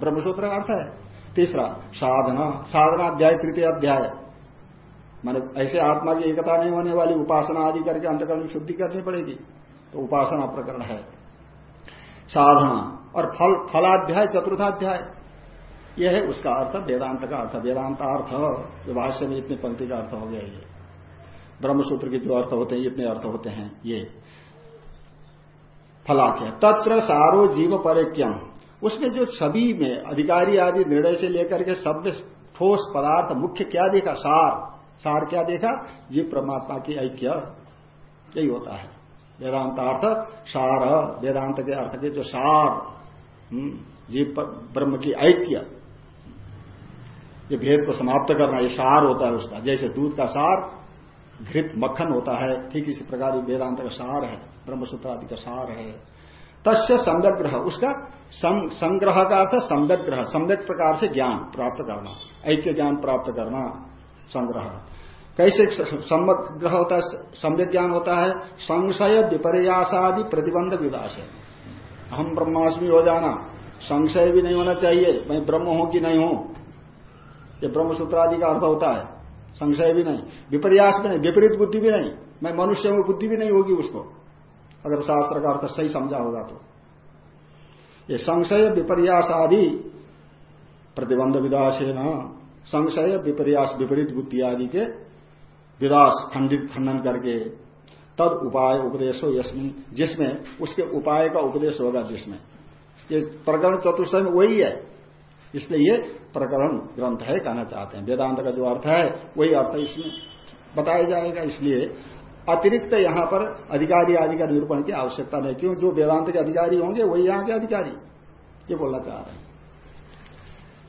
ब्रह्मसूत्र अर्थ है। तीसरा, साधना साधना अध्याय तृतीय अध्याय। माने ऐसे आत्मा की एकता नहीं होने वाली उपासना आदि करके अंतकरण की शुद्धि करनी पड़ेगी तो उपासना प्रकरण है। साधना और फल, फलाध्याय, चतुर्थाध्याय यह है उसका अर्थ, वेदांत का अर्थ। वेदांत अर्थ जो भाष्य में इतनी पंक्ति का अर्थ हो गया ये। ब्रह्मसूत्र के जो अर्थ होते हैं इतने अर्थ होते हैं, ये। फलाख्य तत्र सारो जीव परेक्यम। उसमें जो सभी में अधिकारी आदि निर्णय से लेकर के सब ठोस पदार्थ, मुख्य क्या देखा? सार। सार क्या देखा? जीव परमात्मा की ऐक्य। यही होता है। वेदांत अर्थ सार। वेदांत के अर्थ के जो सार हम्म, जीव ब्रह्म की ऐक्य। ये भेद को समाप्त करना ये सार होता है उसका। जैसे दूध का सार घृत मक्खन होता है ठीक इसी प्रकार वेदांत का सार है ब्रह्मसूत्र आदि का सार है। तस्य संग्रह उसका संग्रह का अर्थ संग्रह सम्यक प्रकार से ज्ञान प्राप्त करना ऐक्य ज्ञान प्राप्त करना। संग्रह। कैसे समग्रह होता है सम्यक ज्ञान होता है, संशय विपर्यासादि प्रतिबंध विदास है। हम ब्रह्माष्टमी हो जाना, संशय भी नहीं होना चाहिए, मैं ब्रह्म हूँ कि नहीं हूँ? ये ब्रह्मसूत्र आदि का अर्थ होता है, संशय भी नहीं। विपर्यास भी नहीं, विपरीत बुद्धि भी नहीं, मैं मनुष्य में बुद्धि भी नहीं होगी उसको। अगर शास्त्र का अर्थ सही समझा होगा तो। ये संशय विपर्यास आदि प्रतिबंध विदास है न। संशय, विपर्यास, विपरीत बुद्धि आदि के विदास खंडित, खंडन करके तद उपाय उपदेश हो जिसमें, उसके उपाय का उपदेश होगा जिसमें। ये प्रकरण चतुष्ट में वही है। इसलिए ये प्रकरण ग्रंथ है, कहना चाहते हैं। वेदांत का जो अर्थ है, वही अर्थ इसमें। बताया जाएगा इसलिए, अतिरिक्त यहाँ पर अधिकारी आदि का निरूपण की आवश्यकता नहीं। क्यों? जो वेदांत के अधिकारी होंगे, वही यहाँ के अधिकारी। ये बोलना चाह रहे हैं।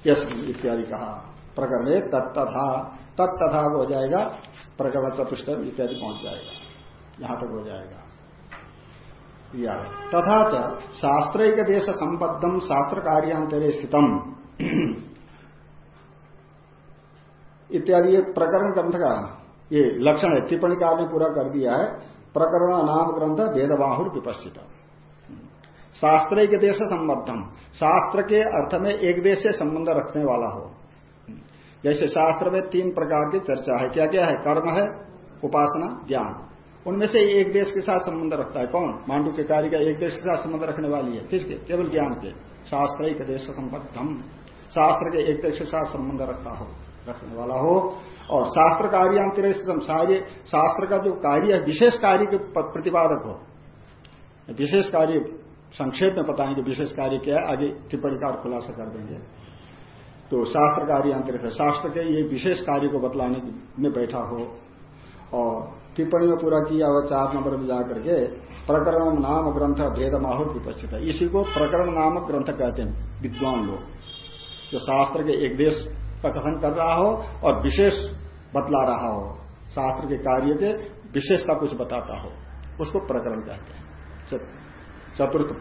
यश इत्यादि कहा। प्रकरण तत्तथा तत्तथा हो जाएगा, प्रकरण चतुष्ट इत्यादि पहुँच जाएगा। यहाँ तक हो जाएगा। तथा च देश संबद्धम शास्त्र कार्यांतरे स्थितम। इत्यादि प्रकरण ग्रंथ का, ये लक्षण है। टिप्पणी कार ने पूरा कर दिया है। प्रकरण नाम ग्रंथ वेदबाहुर विपस्थित। शास्त्र के देश संबद्धम शास्त्र के अर्थ में एक देश से संबंध रखने वाला हो। जैसे शास्त्र में तीन प्रकार की चर्चा है। क्या क्या है? कर्म है, उपासना, ज्ञान। उनमें से एक देश के साथ संबंध रखता है। कौन? मांडू के कार्य का एक देश के साथ संबंध रखने वाली है। किसके केवल ज्ञान के। शास्त्र एक देश संबद्धम। शास्त्र के एक देश के साथ संबंध रखता हो, रखने वाला हो। और शास्त्र कार्यांतर सारे शास्त्र का जो कार्य है, विशेष कार्य के प्रतिपादक हो। विशेष कार्य, संक्षेप में बताएँगे विशेष कार्य क्या है, आगे टिप्पणीकार खुलासा कर देंगे। तो शास्त्र कार्य अंतरित है। शास्त्र के ये विशेष कार्य को बतलाने में बैठा हो। और टिप्पणी में पूरा किया हुआ चार नंबर में जाकर के प्रकरण नाम ग्रंथ भेद माहौल विपस्थित है। इसी को प्रकरण नामक ग्रंथ कहते हैं, विद्वान लोग। जो शास्त्र के एक देश का कथन कर रहा हो और विशेष बतला रहा हो, शास्त्र के कार्य के विशेषता कुछ बताता हो, उसको प्रकरण कहते हैं। चतुर्थ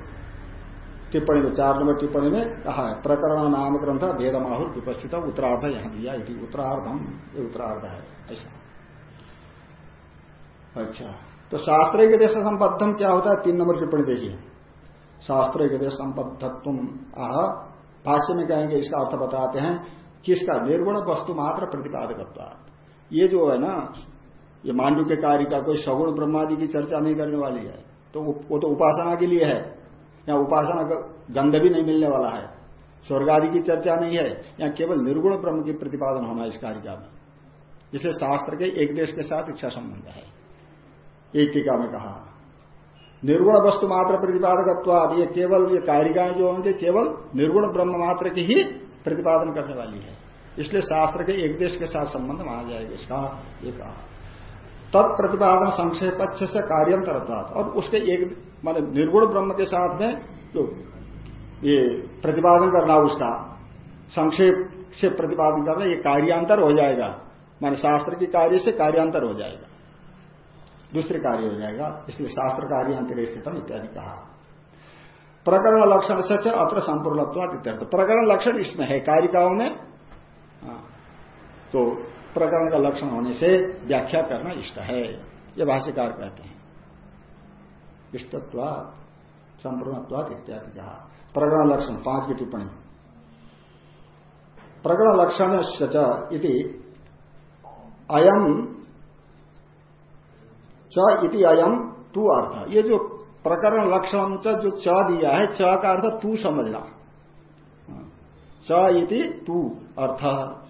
टिप्पणी में, चार नंबर टिप्पणी में कहा है, प्रकरण नाम ग्रंथ भेद माहुर विपस्थित उत्तरार्ध यहाँ दिया, यदि उत्तरार्धम ये उत्तरार्ध है, ऐसा। अच्छा तो शास्त्र के देश संबद्धम क्या होता है? तीन नंबर टिप्पणी देखिए। शास्त्र के देश संबद्धत्व, आह, भाष्य में कहेंगे, इसका अर्थ बताते हैं, किसका? निर्गुण वस्तु मात्र प्रतिपादक ये जो है ना, ये मांडू के कार्य का कोई सगुण ब्रह्मादि की चर्चा नहीं करने वाली है तो वो तो उपासना के लिए है। या उपासना का गंध भी नहीं मिलने वाला है। स्वर्ग आदि की चर्चा नहीं है। या केवल निर्गुण ब्रह्म की प्रतिपादन होना इस कार्य में इसलिए शास्त्र के एक देश के साथ इच्छा संबंध है। एक टीका में कहा, निर्गुण वस्तु मात्र प्रतिपादक ये केवल ये कारिकाएँ जो होंगे, केवल निर्गुण ब्रह्म मात्र की ही प्रतिपादन करने वाली है। इसलिए शास्त्र के एक देश के साथ संबंध माना जाएगा इसका, ये कहा। तत्प्रतिपादन संक्षेप से कार्यंतर और उसके एक मान निर्गुण ब्रह्म के साथ में जो ये प्रतिपादन करना उसका, संक्षेप से प्रतिपादन करना, ये कार्यांतर हो जाएगा। माने शास्त्र की कार्य से कार्यांतर हो जाएगा। दूसरे कार्य हो जाएगा, इसलिए शास्त्र कार्य अंतर स्थितम इत्यादि कहा। प्रकरण लक्षण सच अत्र संपूर्णत्व प्रकरण लक्षण इसमें है, कारिकाओं में। हाँ। तो प्रकरण का लक्षण होने से व्याख्या करना इष्ट है। ये भाष्यकार कहते हैं। इष्टत्वाद संपूर्णत्वाद इत्यादि कहा। प्रकरण लक्षण, पाँच की टिप्पणी। प्रकरण लक्षण इति अयम च इति अयम तू अर्थ। ये जो प्रकरण लक्षण जो च दिया है, च का अर्थ तू समझना। च इति तू अर्थ।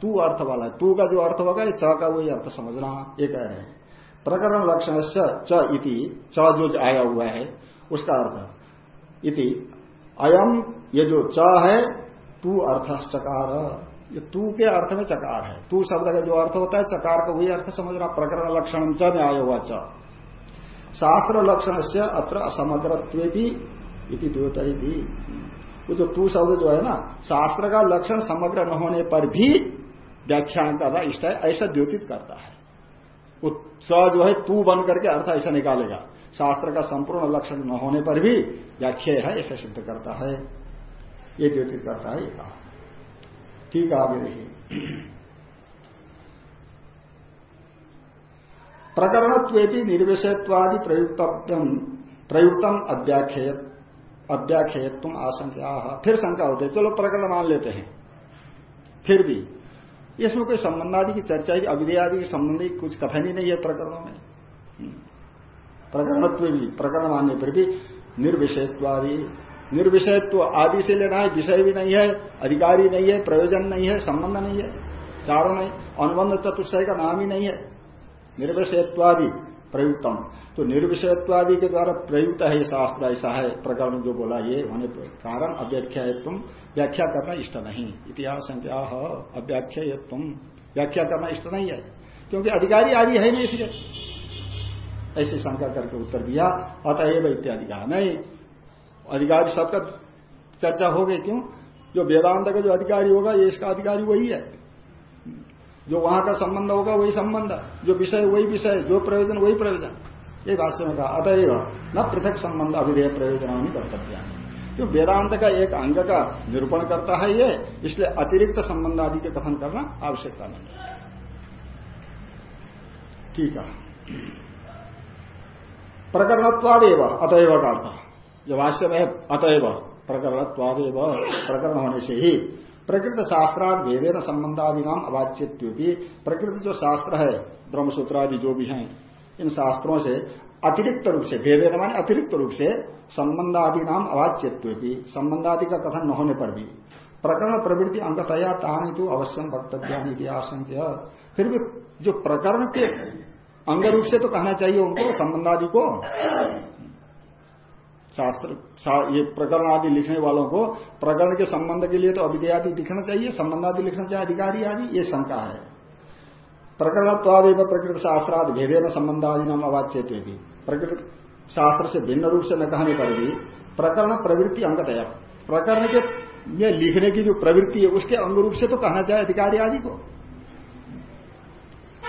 तू अर्थ वाला तू का जो अर्थ होगा, ये च का वही अर्थ समझना। ये कह रहे हैं। प्रकरण लक्षण से च इति, च जो आया हुआ है, उसका अर्थ इति अयम ये जो च है, तू अर्थ चकार ये तू के अर्थ में चकार है। तू शब्द का जो अर्थ होता है, चकार का वही अर्थ समझना प्रकरण लक्षण च में आया हुआ च। शास्त्र लक्षण से अत्र असमग्रत्व भी द्योतरी भी वो जो तू शब्द जो है ना, शास्त्र का लक्षण समग्र न होने पर भी व्याख्यान करना इष्ट ऐसा द्योतित करता है। स जो है, तू बन करके अर्थ ऐसा निकालेगा। शास्त्र का संपूर्ण लक्षण न होने पर भी व्याख्या है, ऐसा सिद्ध करता है। ये द्योतित करता है, ये कहा। ठीक आगे देखिए। प्रकरणत्वेपी निर्विषयत्वादि प्रयुक्तम प्रयुक्तम अव्याख्येय तुम आशंका फिर शंका होते चलो प्रकरण मान लेते हैं। फिर भी इसमें कोई संबंध आदि की चर्चा ही अविधे आदि के संबंधी कुछ कथन ही नहीं है प्रकरणों में। प्रकरण प्रकरणत्व भी प्रकरण मानने पर भी निर्विषयत्व आदि निर्विषयत्व आदि से लेना है, विषय भी नहीं है, अधिकारी नहीं है, प्रयोजन नहीं है, संबंध नहीं है, चारों नहीं, अनुबंध चतुष्टय का नाम ही नहीं है। निर्विषयत्वादि। प्रयुक्तम। तो निर्विषयत्वादि के द्वारा प्रयुक्त है ये शास्त्र, ऐसा है प्रकरण जो बोला ये होने पर। कारण अव्याख्या तुम व्याख्या करना इष्ट नहीं। इतिहास संख्या अव्याख्या तुम व्याख्या करना इष्ट नहीं है। क्योंकि अधिकारी आदि है नहीं इसलिए। ऐसी शंका करके उत्तर दिया। अतएव इत्यादि कहा। नहीं। अधिकारी सबका चर्चा हो गई क्यों? जो वेदांत का जो अधिकारी होगा, ये इसका अधिकारी वही है। जो वहाँ का संबंध होगा वही संबंध, जो विषय वही विषय, जो प्रयोजन वही प्रयोजन। ये भाष्य में कहा, अतएव न पृथक संबंध अभिधेय प्रयोजन कर्तव्य क्यों? वेदांत का एक अंग का निरूपण करता है ये, इसलिए अतिरिक्त संबंध आदि के कथन करना आवश्यकता नहीं। है ठीक है। प्रकरणत्वादेव, अतएव का अर्थ। जो भाष्य में अतएव प्रकरणत्वादेव, प्रकरण होने से ही प्रकृत शास्त्राद भेदे न संबंधादि नाम अवाच्यत्व भी प्रकृत जो शास्त्र है ब्रह्मसूत्र आदि जो भी हैं, इन शास्त्रों से अतिरिक्त रूप से भेदे न माने अतिरिक्त रूप से संबंधादि नाम अवाच्यत्व भी संबंधादि का कथन न होने पर भी। प्रकरण प्रवृत्ति अंगतया तानी तो अवश्यम वक्तव्यानी की फिर भी जो प्रकरण के अंग रूप से तो कहना चाहिए उनको, संबंधादि को? शास्त्र ये प्रकरण आदि लिखने वालों को प्रकरण के संबंध के लिए तो अविधेय आदि दिखना चाहिए संबंध आदि लिखना चाहिए, अधिकारी आदि, ये शंका है। प्रकरणत्वादेव प्रकृत शास्त्राद भेदे न संबंध आदि नाम अवाच्य भी। प्रकृत शास्त्र से भिन्न रूप से न कहने पर भी प्रकरण प्रवृत्ति अंगतया प्रकरण के में लिखने की जो प्रवृत्ति है, उसके अंग रूप से तो कहना चाहिए अधिकारी आदि को।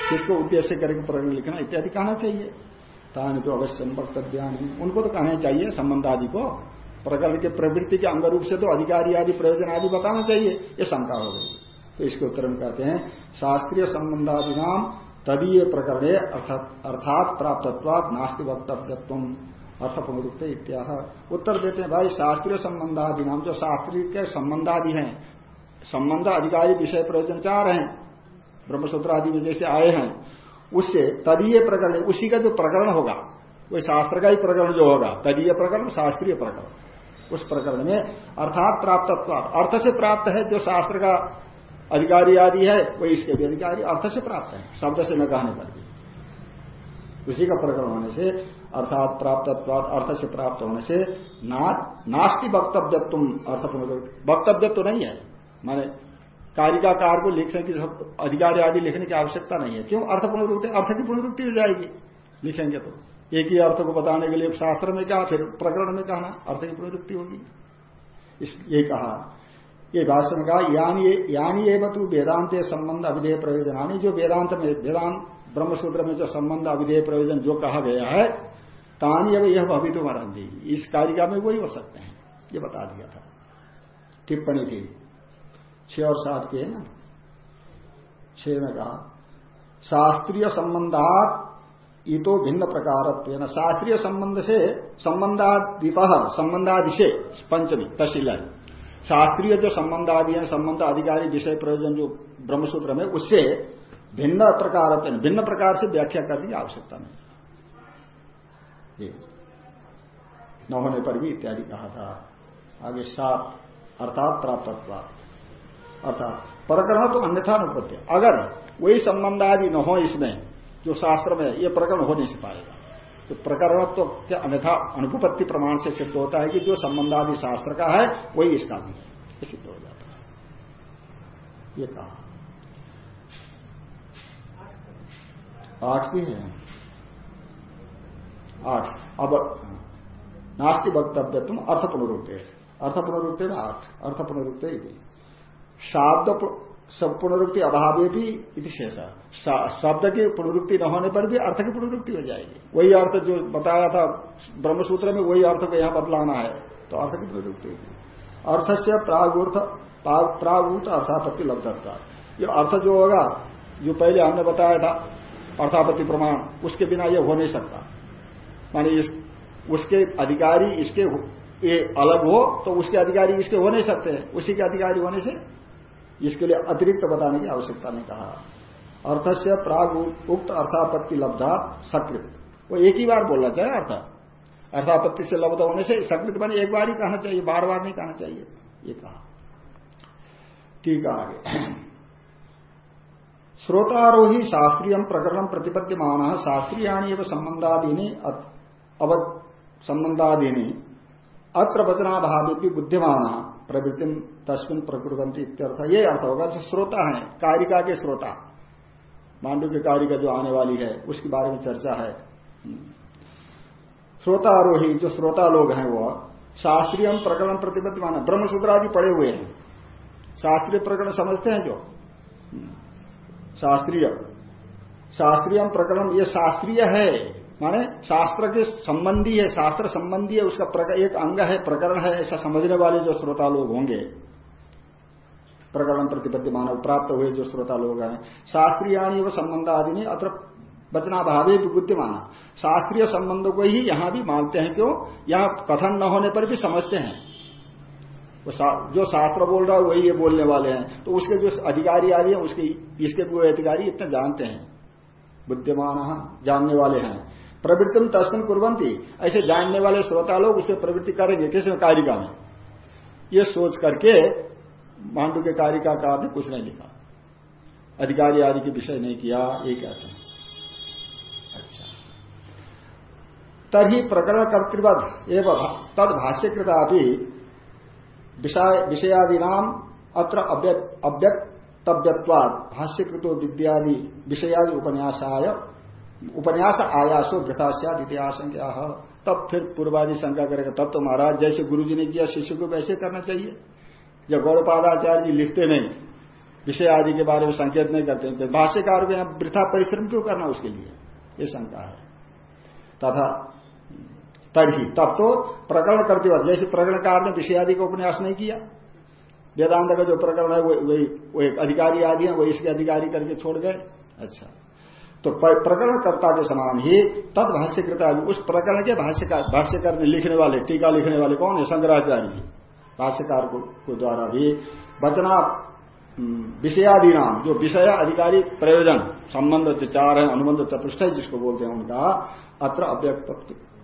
किसको उद्देश्य करके प्रकरण लिखना, इत्यादि कहना चाहिए। तान तो अवश्य वक्तव्यान, उनको तो कहना चाहिए संबंध आदि को। प्रकरण के प्रवृत्ति के अंग रूप से तो अधिकारी आदि, प्रयोजन आदि बताना चाहिए। ये शंका हो गई। तो इसके उत्तर में कहते हैं, शास्त्रीय संबंधादि नाम तदीय प्रकरण अर्थात प्राप्तत्वाद नास्ति वक्तव्यत्व अर्थ पुनरुक्त इत्याह। उत्तर देते हैं, भाई शास्त्रीय संबंधादि नाम जो शास्त्रीय के संबंधादि हैं, संबंध अधिकारी विषय प्रयोजन चाह रहे हैं, ब्रह्मसूत्र आदि में जैसे आए हैं उससे तदीय प्रकरण, उसी का जो प्रकरण होगा, वो शास्त्र का ही प्रकरण जो होगा, तदीय प्रकरण, शास्त्रीय प्रकरण, उस प्रकरण में अर्थात प्राप्त अर्थ से प्राप्त है, जो शास्त्र का अधिकारी आदि है वही इसके भी अधिकारी अर्थ से प्राप्त है, शब्द से न कहने पर भी। उसी का प्रकरण होने से, अर्थात प्राप्त अर्थ से प्राप्त होने से ना नास्ति वक्तव्यत्व अर्थ वक्तव्य तो नहीं है। माने कारिकाकार को लिखने की सब अधिकारी आदि लिखने की आवश्यकता नहीं है। क्यों? अर्थ पुनरुक्ति अर्थ की पुनरुक्ति हो जाएगी। लिखेंगे तो। एक ही अर्थ को बताने के लिए शास्त्र में कहा फिर प्रकरण में कहना, अर्थ की पुनरुक्ति होगी। ये कहा। ये भाषण में कहा, यानी यानी एवं तू वेदांत संबंध अविधेय प्रयोजन। जो वेदांत में, वेदांत ब्रह्मसूत्र में जो संबंध अविधेय प्रयोजन जो कहा गया है, तानी अब यह भवित दी इस कारिका में वही हो सकते हैं। ये बता दिया था। टिप्पणी की। छह और सात के है ना? छह में कहा, शास्त्रीय संबंधात इतो भिन्न प्रकार शास्त्रीय संबंध से संबंधादित, संबंधादिशे, पंचमी तहसील शास्त्रीय जो संबंधादि है, संबंध अधिकारी, विषय प्रयोजन जो ब्रह्मसूत्र में, उससे भिन्न प्रकार भिन्न प्रकार से व्याख्या करने की आवश्यकता नहीं। न होने पर भी इत्यादि कहा था। आगे सात अर्थात प्राप्त अर्थात प्रकरण तो अन्यथा अनुपत्ति अगर वही संबंध आदि न हो इसमें, जो शास्त्र में ये प्रकरण हो नहीं से पाएगा। तो प्रकरण तो क्या अन्यथा अनुपत्ति प्रमाण से सिद्ध होता है कि जो संबंध आदि शास्त्र का है, वही इसका भी है। सिद्ध हो जाता है। ये कहा। आठ भी है। आठ। अब नास्ति वक्तव्य तुम अर्थ पुनरुक्ते अर्थ पुनरुक्ते आठ? अर्थ पुनरुक्ते शब्द पुनरुक्ति अभाव भी इति शेषा। शब्द की पुनरुक्ति न होने पर भी अर्थ की पुनरुक्ति हो जाएगी। वही अर्थ जो बताया था ब्रह्मसूत्र में, वही अर्थ को यहाँ बदलाना है। तो अर्थ की पुनरुक्ति होगी अर्थ से प्रागूर्थ प्रागूर्थ अर्थापत्ति लब्धता ये अर्थ जो होगा, जो पहले हमने बताया था, अर्थापत्ति प्रमाण, उसके बिना ये हो नहीं सकता। माने उसके अधिकारी इसके ये अलग हो तो उसके अधिकारी इसके हो नहीं सकते। उसी के अधिकारी होने से इसके लिए अतिरिक्त बताने की आवश्यकता नहीं कहा। अर्थ से प्राग उक्त अर्थापत्ति लब्धा सकृत। वो एक ही बार बोलना चाहिए अर्थ। अर्थापत्ति से लब्ध होने से सकृत बने एक बार ही कहना चाहिए, बार बार नहीं कहना चाहिए, ये कहा। ठीक है आगे। श्रोतारोही शास्त्रीय प्रकरण प्रतिपद्यमान शास्त्रीयाणी एवं संबंधादीनी अव संबंधादीनी अत्र वचनाभावी बुद्धिमान। प्रवृत्ति तस्मिन प्रकृति इत्यर्थ ये अर्थ होगा। जो श्रोता है, कारिका के श्रोता। मांडू के कारिका जो आने वाली है, उसके बारे में चर्चा है। श्रोता आरोही जो श्रोता लोग हैं वो, शास्त्रीय प्रकरण प्रतिबद्ध माना ब्रह्मसूत्र आदि पड़े हुए हैं। शास्त्रीय प्रकरण समझते हैं जो? शास्त्रीय। शास्त्रीय प्रकरण, ये शास्त्रीय है। माने शास्त्र के संबंधी है, शास्त्र संबंधी है, उसका एक अंग है, प्रकरण है, ऐसा समझने वाले जो श्रोता लोग होंगे, प्रकरण प्रतिपत्ति मानव प्राप्त हुए जो श्रोता लोग हैं, शास्त्रीयाणी व संबंध आदि ने अत्र वचनाभावे भी बुद्धि माना शास्त्रीय संबंध को ही यहाँ भी मानते हैं, क्यों? यहाँ कथन न होने पर भी समझते हैं। जो शास्त्र बोल रहा है, वही ये बोलने वाले हैं। तो उसके जो अधिकारी आदि हैं, उसके, इसके वो अधिकारी इतने जानते हैं। बुद्धिमान जानने वाले हैं। प्रवृत्ति तस्मिन कुरंती ऐसे जानने वाले श्रोता लोग उसमें प्रवृत्ति करेंगे। किसमें कारिका में। ये सोच करके मांडू के कारिका का भी कुछ नहीं लिखा। अधिकारी आदि के विषय नहीं किया, ये कहते हैं। अच्छा। तरी प्रकरण कर्तृवद एवं तद भाष्यकृता भी विषयादीनाम अत्र अव्यक्तव्यवाद भाष्यकृतो विद्यादि विषयादि उपन्यासाय उपन्यास आयासो वृथा सद इतिहास तब फिर पूर्वादि शंका करेगा, तब तो महाराज जैसे गुरु जी ने किया, शिष्य को वैसे करना चाहिए। जब गौड़पादाचार्य जी लिखते नहीं, विषय आदि के बारे में संकेत नहीं करते भाष्यकार को यहाँ वृथा परिश्रम क्यों करना उसके लिए? ये शंका है। तथा तभी तब तो प्रकरण करते वक्त, जैसे प्रकरणकार ने विषय आदि का उपन्यास नहीं किया, वेदांत का जो प्रकरण है वही वो एक अधिकारी आदि है, वो इसके अधिकारी करके छोड़ गए। अच्छा। तो प्रकरणकर्ता के समान ही तद भाष्यकृता उस प्रकरण के भाष्यकार भाष्यकार लिखने वाले, टीका लिखने वाले कौन है? शंकराचार्य जी। भाष्यकार को द्वारा भी वचना विषयादि नाम जो विषय अधिकारी प्रयोजन, संबंध चार है, अनुबंध चतुष्ट जिसको बोलते हैं उनका, अत्र अव्यक्त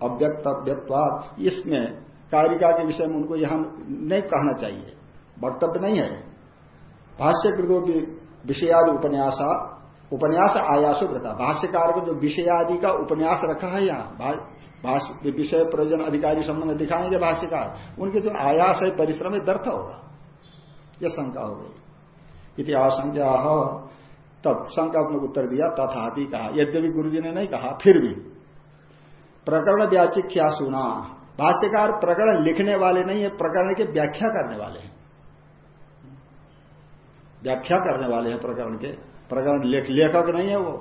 अव्यक्तव्यवाद इसमें कारिका के विषय में उनको यहाँ नहीं कहना चाहिए। वक्तव्य नहीं है। भाष्यकृतो विषयादि उपन्यासा उपन्यास आयासो व्रता भाष्यकार को जो विषय आदि का उपन्यास रखा है यहाँ विषय प्रयोजन अधिकारी संबंध दिखाएँगे भाष्यकार, उनके जो आयास है परिश्रम है व्यर्थ होगा। यह शंका हो गई। इतिहास तब शंका अपने उत्तर दिया, तथापि कहा, यद्यपि गुरु जी ने नहीं कहा, फिर भी। प्रकरण व्याचिक क्या सुना भाष्यकार प्रकरण लिखने वाले नहीं है, प्रकरण के व्याख्या करने वाले हैं। व्याख्या करने वाले हैं प्रकरण के। प्रकरण लेख, लेखक नहीं है वो।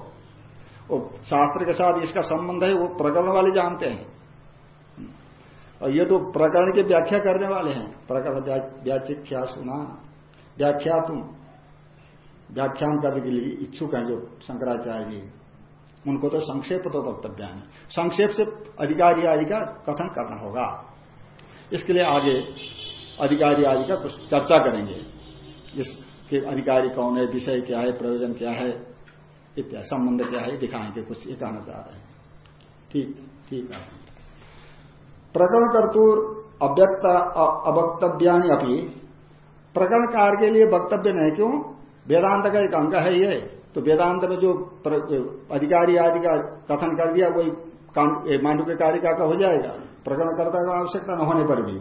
वो शास्त्र के साथ इसका संबंध है वो प्रकरण वाले जानते हैं। और ये तो प्रकरण की व्याख्या करने वाले हैं। प्रकरण व्याचिख्या सुना व्याख्या तुम। व्याख्यान करने के लिए इच्छुक हैं जो शंकराचार्य जी। उनको तो संक्षेप तो वक्तव्य है। संक्षेप से अधिकारी आदि का कथन करना होगा। इसके लिए आगे अधिकारी आदि का कुछ चर्चा करेंगे। इस कि अधिकारी कौन है, विषय क्या है, प्रयोजन क्या है इत्यादि संबंध क्या है दिखाएँगे कुछ ये कहना चाह रहे हैं। ठीक ठीक है। प्रकरण कर्तूर अव्यक्त अवक्तव्यानि अपनी प्रकरणकार के लिए वक्तव्य नहीं, क्यों? वेदांत का एक अंग है ये। तो वेदांत में जो अधिकारी आदि का कथन कर दिया, वही मांडू के कारिका का हो जाएगा। प्रकरणकर्ता का आवश्यकता न होने पर भी।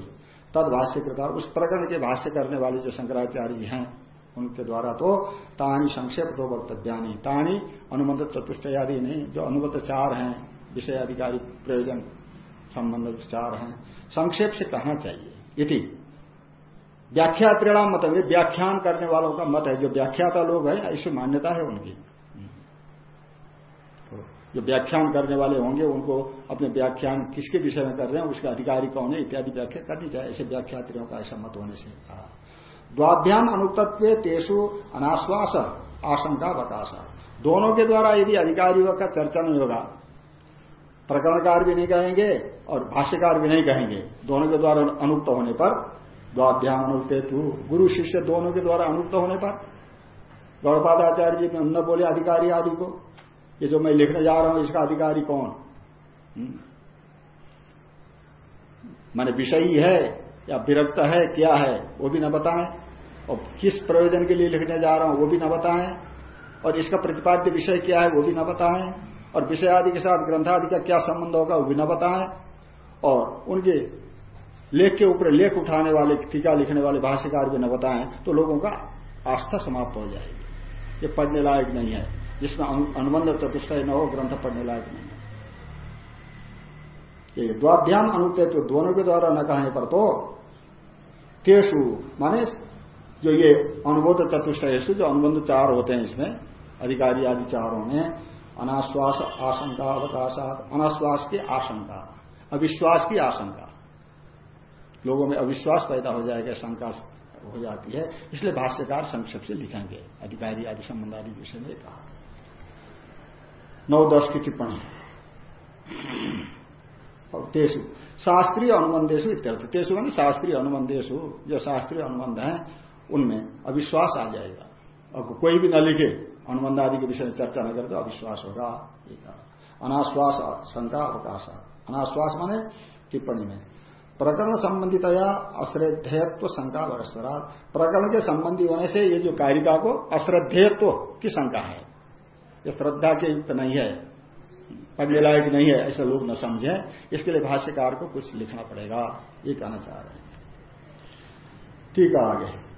तद भाष्यकृता उस प्रकरण के भाष्य करने वाले जो शंकराचार्य हैं उनके द्वारा तो तानी संक्षेप दो वक्तव्यानी। तानी अनुबंध चतुष्ट आदि नहीं, जो अनुबंध चार हैं, विषय अधिकारी प्रयोजन संबंध चार हैं। संक्षेप से कहना चाहिए? इति। व्याख्या त्रिणाम मत व्याख्यान करने वालों का मत है। जो व्याख्याता लोग हैं ऐसी मान्यता है उनकी। तो जो व्याख्यान करने वाले होंगे, उनको अपने व्याख्यान किसके विषय में कर रहे हैं, उसका अधिकारी कौन है, इत्यादि व्याख्या करनी चाहिए। ऐसे व्याख्यात्रियों का ऐसा मत होने से। कहा द्वाभ्याम अनुक्तत्व तेसु अनाश्वास, आशंका बकाश दोनों के द्वारा यदि अधिकारियों का चर्चा नहीं होगा, प्रकरणकार भी नहीं कहेंगे और भाष्यकार भी नहीं कहेंगे, दोनों के द्वारा अनुक्त होने पर, द्वाभ्याम अनुक्त गुरु शिष्य दोनों के द्वारा अनुक्त होने पर गौड़पादाचार्य जी ने न बोले अधिकारी आदि को, ये जो मैं लिखने जा रहा हूँ, इसका अधिकारी कौन हम्म। माने विषयी है या विरक्त है, क्या है, वो भी न बताएँ। और किस प्रयोजन के लिए लिखने जा रहा हूँ, वो भी न बताएँ। और इसका प्रतिपाद्य विषय क्या है, वो भी न बताएँ। और विषय आदि के साथ ग्रंथ आदि का क्या संबंध होगा, वो भी न बताएँ। और उनके लेख के ऊपर लेख उठाने वाले, टीका लिखने वाले भाष्यकार भी न बताएँ तो लोगों का आस्था समाप्त हो जाएगी। ये पढ़ने लायक नहीं है। जिसमें अनुबंध चतुष्टय न हो, ग्रंथ पढ़ने लायक नहीं है। ये द्वाध्यान अनुक्त तो दोनों के द्वारा न कहने पर तो तेसु माने जो ये अनुबोध चतुष्टयसु जो अनुबंध चार होते हैं इसमें, अधिकारी आदि चारों में, अनाश्वास आशंका अवकाश अनाश्वास की आशंका, अविश्वास की आशंका। लोगों में अविश्वास पैदा हो जाएगा, शंका हो जाती है, इसलिए भाष्यकार संक्षेप से लिखेंगे, अधिकारी आदि संबंध आदि विषय में कहा। नौ दस की टिप्पणी। तेसु। शास्त्रीय अनुबंधेशु इत्यर्थ। तेसु मान शास्त्रीय अनुबंधेशु जो शास्त्रीय अनुबंध है, उनमें अविश्वास आ जाएगा। और कोई भी न लिखे अनुबंध आदि के विषय में चर्चा न करे तो अविश्वास होगा। अनाश्वास शंका अवकाश अनाश्वास माने टिप्पणी में। प्रकरण संबंधितया अश्रद्धेयत्व शंका बरसरा प्रकरण के संबंधी होने से ये जो कारिका को अश्रद्धेयत्व की शंका है। ये श्रद्धा के युक्त नहीं है। पढ़ने लायक नहीं है ऐसा लोग न समझे। इसके लिए भाष्यकार को कुछ लिखना पड़ेगा। ये कहना चाह रहे हैं। ठीक है आगे।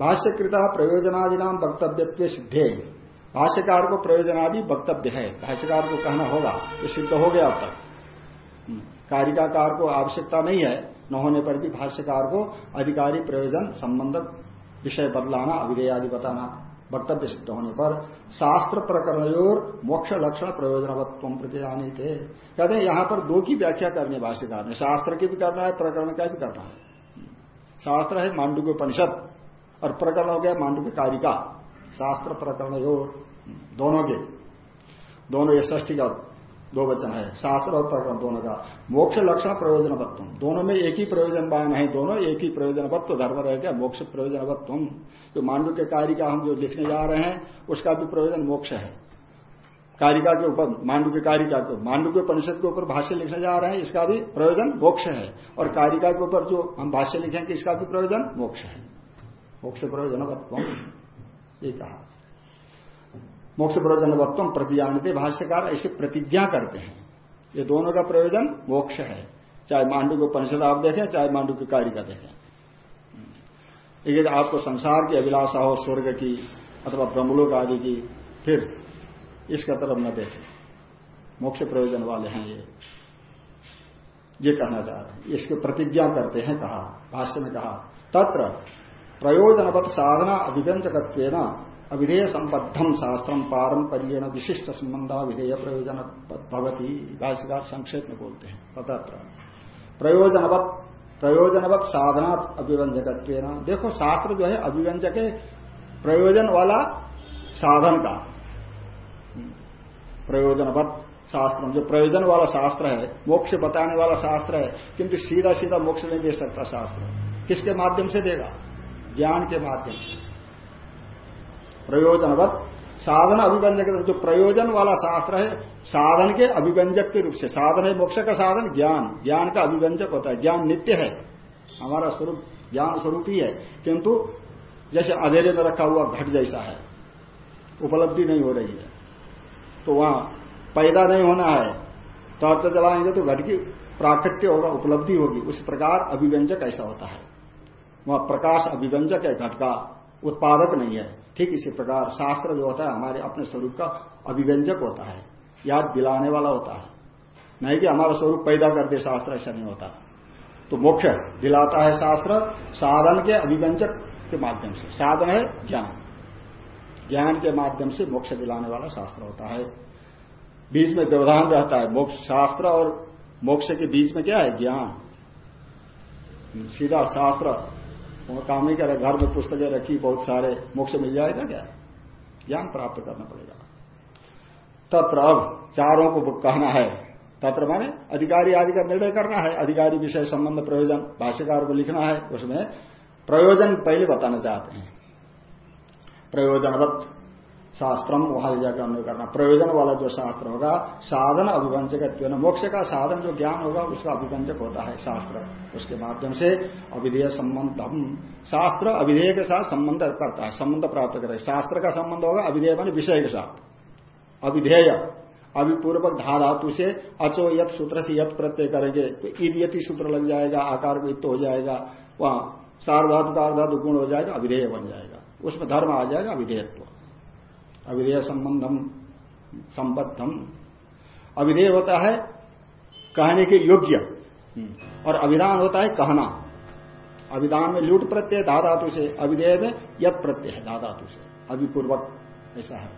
भाष्यकृता प्रयोजनादि नाम वक्तव्य सिद्धे। भाष्यकार को प्रयोजनादि वक्तव्य है। भाष्यकार को कहना होगा ये सिद्ध हो गया अब तक। हम्म, कारिकाकार को आवश्यकता नहीं है न होने पर भी भाष्यकार को अधिकारी प्रयोजन संबंध विषय बदलाना अभिधेय आदि बताना। वक्तव्य सिद्ध होने पर शास्त्र प्रकरण और मोक्ष लक्षण प्रयोजनवत्व प्रति थे कहते हैं, यहाँ पर दो की व्याख्या करने भाष्यकार ने। शास्त्र की भी करना है, प्रकरण का भी करना है। शास्त्र है मांडू के परिषद और प्रकरण हो गया मांडू के कारिका। शास्त्र प्रकरण और दोनों के। दोनों ये ष्ठी का दो वचन है, शास्त्र और प्रकरण दोनों का। मोक्ष लक्षण प्रयोजनवत्व दोनों में एक ही प्रयोजन है, दोनों एक ही प्रयोजनवत्व धर्म रह गया, मोक्ष प्रयोजनवत्व जो मांडव के कार्य का हम जो लिखने जा रहे हैं, उसका भी प्रयोजन मोक्ष है। कारिका के ऊपर मांडू के कारिका के मांडू के परिषद के ऊपर भाष्य लिखने जा रहे हैं, इसका भी प्रयोजन मोक्ष है। और कारिका के ऊपर जो हम भाष्य लिखेंगे, इसका भी प्रयोजन मोक्ष है। मोक्ष प्रयोजनवत्व ये कहा। मोक्ष प्रयोजनवत्व प्रतिजानते भाष्यकार ऐसे प्रतिज्ञा करते हैं। ये दोनों का प्रयोजन मोक्ष है। चाहे मांडू को परिषद आप देखें, चाहे मांडू की कार्य का देखें। एक आपको संसार की अभिलाषा हो, स्वर्ग की अथवा ब्रह्मलोक आदि की, फिर इसका तरफ़ न देखें। मोक्ष प्रयोजन वाले हैं ये। ये कहना चाह रहे हैं। इसकी प्रतिज्ञा करते हैं, कहा, भाष्य में कहा, तत्र प्रयोजनवत साधना अभिव्यंजकत्व अविधेय संबद्धम शास्त्रम पारंपरियण विशिष्ट संबंधा विधेय प्रयोजन भवती। भाष्यकार संक्षेप में बोलते हैं। तथा प्रयोजनवत प्रयोजनवत साधना अभिव्यंजक देखो, शास्त्र जो है अभिव्यंजक है, प्रयोजन वाला साधन का। प्रयोजनवत शास्त्र। जो प्रयोजन वाला शास्त्र है, मोक्ष बताने वाला शास्त्र है, किंतु सीधा सीधा मोक्ष नहीं दे सकता शास्त्र। किसके माध्यम से देगा? ज्ञान के माध्यम से। प्रयोजनवत। साधन अभिव्यंजक जो प्रयोजन वाला शास्त्र है, साधन के अभिव्यंजक के रूप से। साधन है मोक्ष का साधन, ज्ञान। ज्ञान का अभिव्यंजक होता है। ज्ञान नित्य है। हमारा स्वरूप, ज्ञान स्वरूप ही। है किंतु जैसे अंधेरे में रखा हुआ घट जैसा है। उपलब्धि नहीं हो रही है। तो वहाँ पैदा नहीं होना है। टॉर्च जलाएँगे तो घट की प्राकृत्य होगा, उपलब्धि होगी। उस प्रकार अभिव्यंजक ऐसा होता है। वहाँ प्रकाश अभिव्यंजक है, घट का। उत्पादक नहीं है। ठीक इसी प्रकार शास्त्र जो होता है, हमारे अपने स्वरूप का अभिव्यंजक होता है, याद दिलाने वाला होता है। नहीं कि हमारा स्वरूप पैदा कर दे, शास्त्र ऐसा नहीं होता। तो मोक्ष दिलाता है शास्त्र, साधन के अभिव्यंजक के माध्यम से। साधन है ज्ञान। ज्ञान के माध्यम से मोक्ष दिलाने वाला शास्त्र होता है। बीच में व्यवधान रहता है। मोक्ष शास्त्र और मोक्ष के बीच में क्या है? ज्ञान। सीधा शास्त्र वो काम नहीं कर। घर में पुस्तकें रखी, बहुत सारे मोक्ष मिल जाएगा क्या? ज्ञान प्राप्त करना पड़ेगा। तत्र अब चारों को कहना है। तत्र माने अधिकारी आदि का निर्णय करना है। अधिकारी विषय संबंध प्रयोजन, भाष्यकार को लिखना है। उसमें प्रयोजन पहले बताना चाहते हैं। प्रयोजनवत शास्त्रम वहाँ अन्वय करना। प्रयोजन वाला जो शास्त्र होगा, साधन अभिवंचक मोक्ष का साधन जो ज्ञान होगा, उसका अभिवंचक होता है शास्त्र। उसके माध्यम से अविधेय संबंध शास्त्र अविधेय के साथ संबंध करता है, संबंध प्राप्त करे। शास्त्र का संबंध होगा, अविधेय मान विषय के साथ। अविधेय। अभिपूर्वक धा धातु से अचो यथ सूत्र से यथ प्रत्यय करेंगे तो यति सूत्र लग जाएगा, आकार वित्त हो जाएगा, वहाँ सार्वधातु का अर्धातु गुण हो जाएगा, अविधेय बन जाएगा। उसमें धर्म आ जाएगा, अविधेयत्व। अविधेय संबंधम संबद्धम अविधेय होता है कहने के योग्य, और अभिधान होता है कहना। अभिधान में लूट प्रत्यय, धाधातु से अविधेय में यद प्रत्यय है, धाधातु से। अभिपूर्वक, ऐसा है।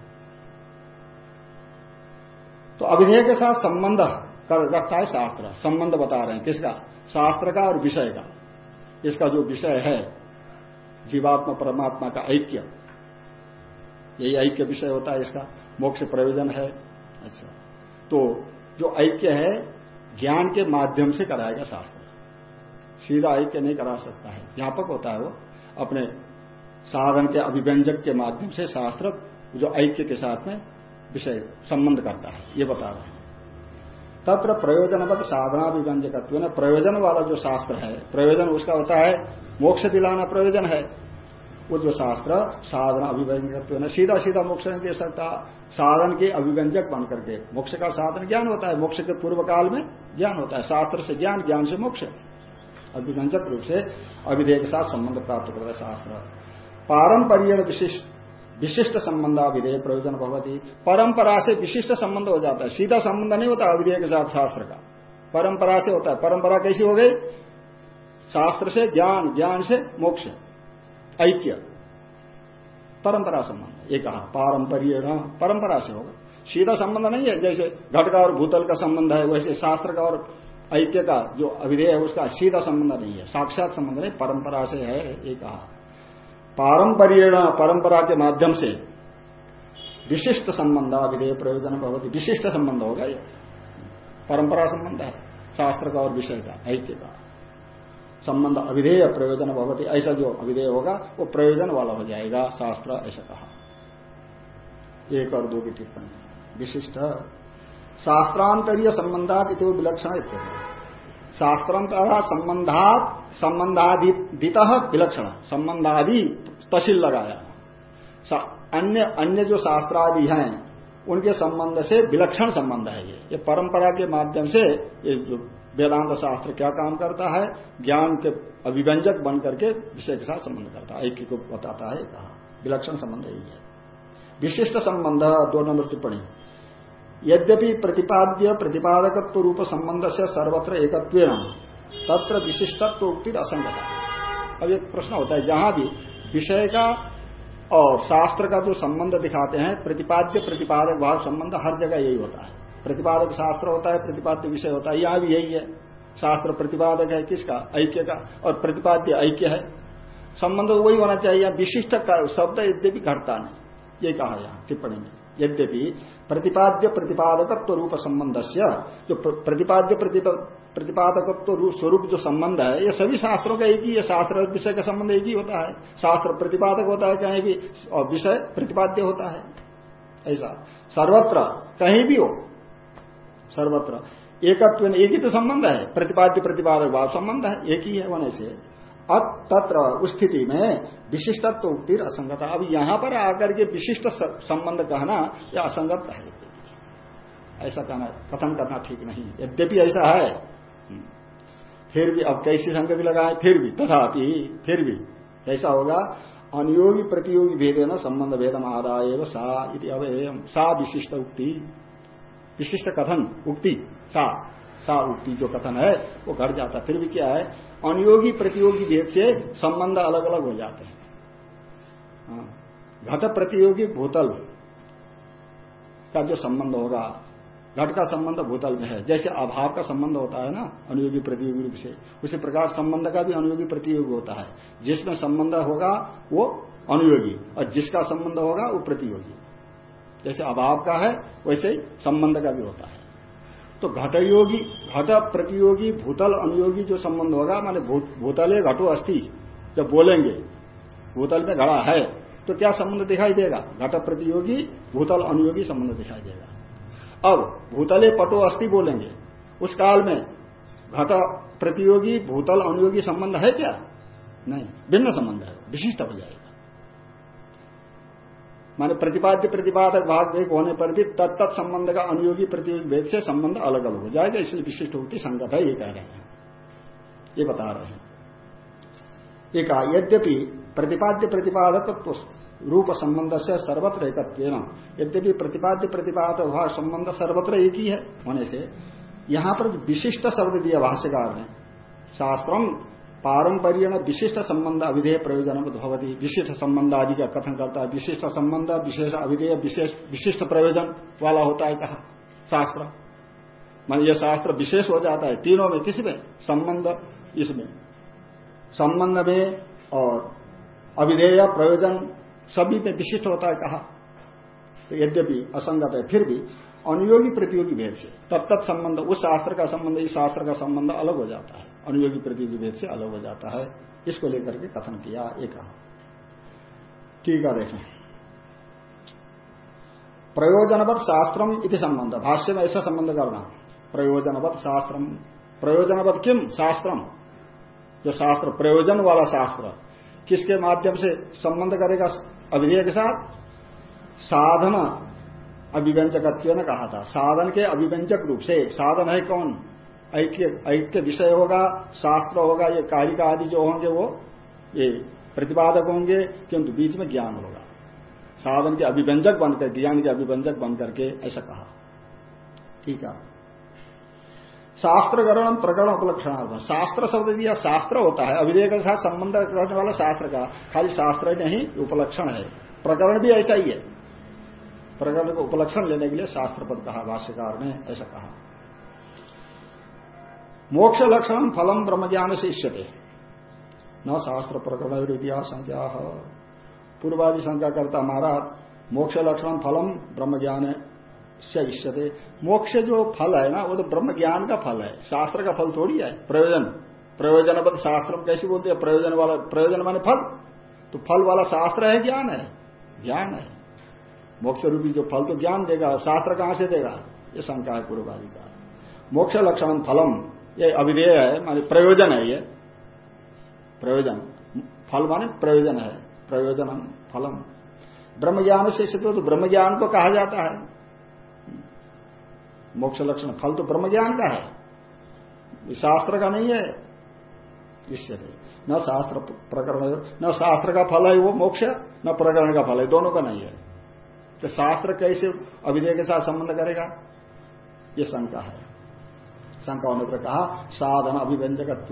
तो अविधेय के साथ संबंध कर रखता है शास्त्र। संबंध बता रहे हैं किसका? शास्त्र का और विषय का। इसका जो विषय है, जीवात्मा परमात्मा का ऐक्य यही ऐक्य विषय होता है, इसका मोक्ष प्रयोजन है। अच्छा। तो जो ऐक्य है, ज्ञान के माध्यम से कराएगा शास्त्र। सीधा ऐक्य नहीं करा सकता है। व्यापक होता है वो। अपने साधन के अभिव्यंजक के माध्यम से शास्त्र जो ऐक्य के साथ में विषय संबंध करता है, ये बता रहे हैं। तत्र प्रयोजनवत साधना विव्यंजक प्रयोजन वाला जो शास्त्र है, प्रयोजन उसका होता है, मोक्ष दिलाना प्रयोजन है। वो जो शास्त्र साधन अभिव्यंजक सीधा सीधा मोक्ष नहीं दे सकता। साधन के अभिव्यंजक बन करके, मोक्ष का साधन ज्ञान होता है। मोक्ष के पूर्व काल में ज्ञान होता है। शास्त्र से ज्ञान ज्ञान से मोक्ष। अभिव्यंजक रूप से अभिधेय के साथ संबंध प्राप्त करता है शास्त्र। पारंपरिय विशिष्ट विशिष्ट संबंध अभिधेय प्रयोजन भगवती परंपरा से विशिष्ट संबंध हो जाता है। सीधा संबंध नहीं होता अभिधेय के साथ शास्त्र का। परंपरा से होता है। परंपरा कैसी हो गई? शास्त्र से ज्ञान ज्ञान से मोक्ष। ऐक्य। परंपरा संबंध। ये कहा, पारंपरिय परंपरा से होगा। सीधा संबंध नहीं है, जैसे घट का और भूतल का संबंध है, वैसे शास्त्र का और ऐक्य का जो अभिधेय है, उसका सीधा संबंध नहीं है। साक्षात संबंध नहीं, परंपरा से है, ये कहा। पारंपरिय परंपरा के माध्यम से विशिष्ट संबंध, अभिधेय प्रयोजन भगवती विशिष्ट संबंध होगा ये। परंपरा संबंध है, शास्त्र का और विषय का, ऐक्य का। संबंध अभिधेय प्रयोजन भगवती ऐसा जो अभिधेय होगा, वो प्रयोजन वाला हो जाएगा, शास्त्र ऐसा कहा। एक और दो की टिप्पणी। विशिष्ट। शास्त्रांतरीय संबंधात इतो विलक्षण शास्त्रांतर संबंधात, संबंधादित विलक्षण। संबंधादि तशील लगाया। अन्य अन्य जो शास्त्रादि हैं, उनके संबंध से विलक्षण संबंध है ये। ये परंपरा के माध्यम से ये जो वेदांत शास्त्र क्या काम करता है? ज्ञान के अभिव्यंजक बन करके विषय के साथ संबंध करता है। ऐक्य को बताता है कहा। विलक्षण संबंध यही है विशिष्ट संबंध दो नंबर टिप्पणी। यद्यपि प्रतिपाद्य, प्रतिपादकत्व रूप संबंध से सर्वत्र एकत्व तत्र विशिष्टत्व उक्ति असंगता। अब एक प्रश्न होता है, जहाँ भी विषय का और शास्त्र का जो संबंध दिखाते हैं, प्रतिपाद्य, प्रतिपादक, भाव संबंध हर जगह यही होता है। प्रतिपादक शास्त्र होता है, प्रतिपाद्य विषय होता है, यहाँ भी यही है। शास्त्र प्रतिपादक है किसका? ऐक्य का। और प्रतिपाद्य ऐक्य है। संबंध वही होना चाहिए विशिष्ट शब्द यद्यपि घटता नहीं। ये कहा यहाँ, टिप्पणी में। यद्यपि प्रतिपाद्य प्रतिपादकत्व रूप संबंध से जो प्रतिपाद्य प्रतिपादकत्व रूप स्वरूप जो संबंध है, ये सभी शास्त्रों का एक ही है। शास्त्र विषय का संबंध एक ही होता है। शास्त्र प्रतिपादक होता है कहीं भी, और विषय प्रतिपाद्य होता है। ऐसा। सर्वत्र कहीं भी हो सर्वत्र। एकत्व एक ही तो संबंध है। प्रतिपाद्य, प्रतिपादक भाव संबंध है। एक ही है होने से। तत्र उस स्थिति में विशिष्टत्व उक्ति असंगत। अब यहाँ पर आकर के विशिष्ट संबंध कहना यह असंगत है। ऐसा कहना कथन करना ठीक नहीं। यद्यपि ऐसा है। फिर भी अब कैसी संगति लगाए फिर भी। तथापि फिर भी ऐसा होगा? अनुयोगी, प्रतियोगी भेदे न संबंध भेदम आदाय सा सा विशिष्ट उक्ति। विशिष्ट कथन, उक्ति, सा। सा उक्ति जो कथन है, वो घट जाता फिर भी क्या है? अनुयोगी, प्रतियोगी भेद से संबंध अलग अलग हो जाते हैं। हाँ। घट प्रतियोगी, भूतल का जो संबंध होगा, घट का संबंध भूतल में है। जैसे अभाव का संबंध होता है ना, अनुयोगी, प्रतियोगी रूप से, उसी प्रकार संबंध का भी अनुयोगी, प्रतियोगी होता है। जिसमें संबंध होगा, वो अनुयोगी, और जिसका संबंध होगा, वो प्रतियोगी। जैसे अभाव का है, वैसे संबंध का भी होता है। तो घटयोगी, घट प्रतियोगी, भूतल अनुयोगी जो संबंध होगा, माने भूतल घटो अस्थि जब बोलेंगे, भूतल में घड़ा है तो क्या संबंध दिखाई देगा? घट प्रतियोगी, भूतल अनुयोगी संबंध दिखाई देगा। अब भूतले पटो अस्थि बोलेंगे, उस काल में घट प्रतियोगी, भूतल अनुयोगी संबंध है क्या? नहीं, भिन्न संबंध है, विशिष्ट हो जाएगा माने प्रतिपाद्य प्रतिपादक भाग एक होने पर भी तत्त संबंध का अनुयोगी प्रतियोगी भेद से संबंध अलग अलग हो जाएगा, इसलिए विशिष्ट होती संगत है, ये कह रहे हैं। ये बता रहे हैं। एक यद्यपि प्रतिपाद्य प्रतिपादक रूप संबंध से सर्वत्र एकत्व यद्यपि प्रतिपाद्य प्रतिपादक भाग संबंध सर्वत्र एक ही है, होने से यहाँ पर विशिष्ट शब्द दिया भाष्यकार ने, शास्त्रम पारंपरिय विशिष्ट संबंध अविधेय प्रयोजन भवती। विशिष्ट संबंध आदि का कथन करता है। विशिष्ट संबंध, विशेष अविधेय, विशेष, विशिष्ट प्रयोजन वाला होता है कहा। शास्त्र। मान यह शास्त्र विशेष हो जाता है तीनों में, किसी में? संबंध इसमें संबंध में और अविधेय प्रयोजन सभी में विशिष्ट होता है कहा। तो यद्यपि असंगत है, फिर भी अनुयोगी प्रतियोगी भेद से तत्त संबंध, उस शास्त्र का संबंध, इस शास्त्र का संबंध अलग हो जाता है। अनुयोगी प्रतियोगी भेद से अलग हो जाता है। इसको लेकर के कथन किया एक ठीक है, देखें। प्रयोजनवत शास्त्रम इति संबंध। भाष्य में ऐसा संबंध करना। प्रयोजनवत शास्त्रम। प्रयोजनवत किम शास्त्रम। जो शास्त्र, प्रयोजन वाला शास्त्र। किसके माध्यम से संबंध करेगा? अभिधेय के साथ साधन अभिव्यंजकत्व ने कहा था। साधन के अभिव्यंजक रूप से। साधन है कौन? ऐक्य विषय होगा, शास्त्र होगा, ये कारिका आदि जो होंगे वो, ये प्रतिपादक होंगे, किंतु बीच में ज्ञान होगा। साधन के अभिव्यंजक बनकर, ज्ञान के अभिव्यंजक बनकर के ऐसा कहा। ठीक है। शास्त्र गरण प्रकरण उपलक्षण शास्त्र शब्द दिया, शास्त्र होता है। अभिधेय के साथ संबंध रखने वाला शास्त्र का, खाली शास्त्र नहीं, उपलक्षण है। प्रकरण भी ऐसा ही है। प्रकरण को उपलक्षण लेने के लिए शास्त्र पद कहा, भाष्यकार ने ऐसा कहा। मोक्ष लक्षण फलम ब्रह्म ज्ञान से इष्यते न शास्त्र प्रकरण इतिहास संख्या पूर्वादि शंका करता हमारा मोक्ष लक्षण फलम ब्रह्म ज्ञान से मोक्ष जो फल है ना, वो तो ब्रह्म ज्ञान का फल है। शास्त्र का फल थोड़ी है, प्रयोजन। प्रयोजन शास्त्र कैसे बोलते हैं? प्रयोजन वाला, प्रयोजन माने फल। तो फल वाला शास्त्र है, ज्ञान है। ज्ञान है। मोक्ष रूपी जो फल तो ज्ञान देगा, शास्त्र कहाँ से देगा? ये शंका है पूर्वादि का मोक्ष लक्षण फलम। ये अभिधेय है, माने प्रयोजन है ये। प्रयोजन। फल माने प्रयोजन है। प्रयोजन फलम। ब्रह्म ज्ञान से सिद्ध तो ब्रह्म ज्ञान को कहा जाता है। मोक्ष लक्षण, फल तो ब्रह्म ज्ञान का है। शास्त्र का नहीं है। इससे न शास्त्र प्रकरण न शास्त्र का फल है वो मोक्ष, न प्रकरण का फल है, दोनों का नहीं है। तो शास्त्र कैसे अभिधेय के साथ संबंध करेगा? ये शंका है। शंका होने पर कहा साधन अभिव्यंजक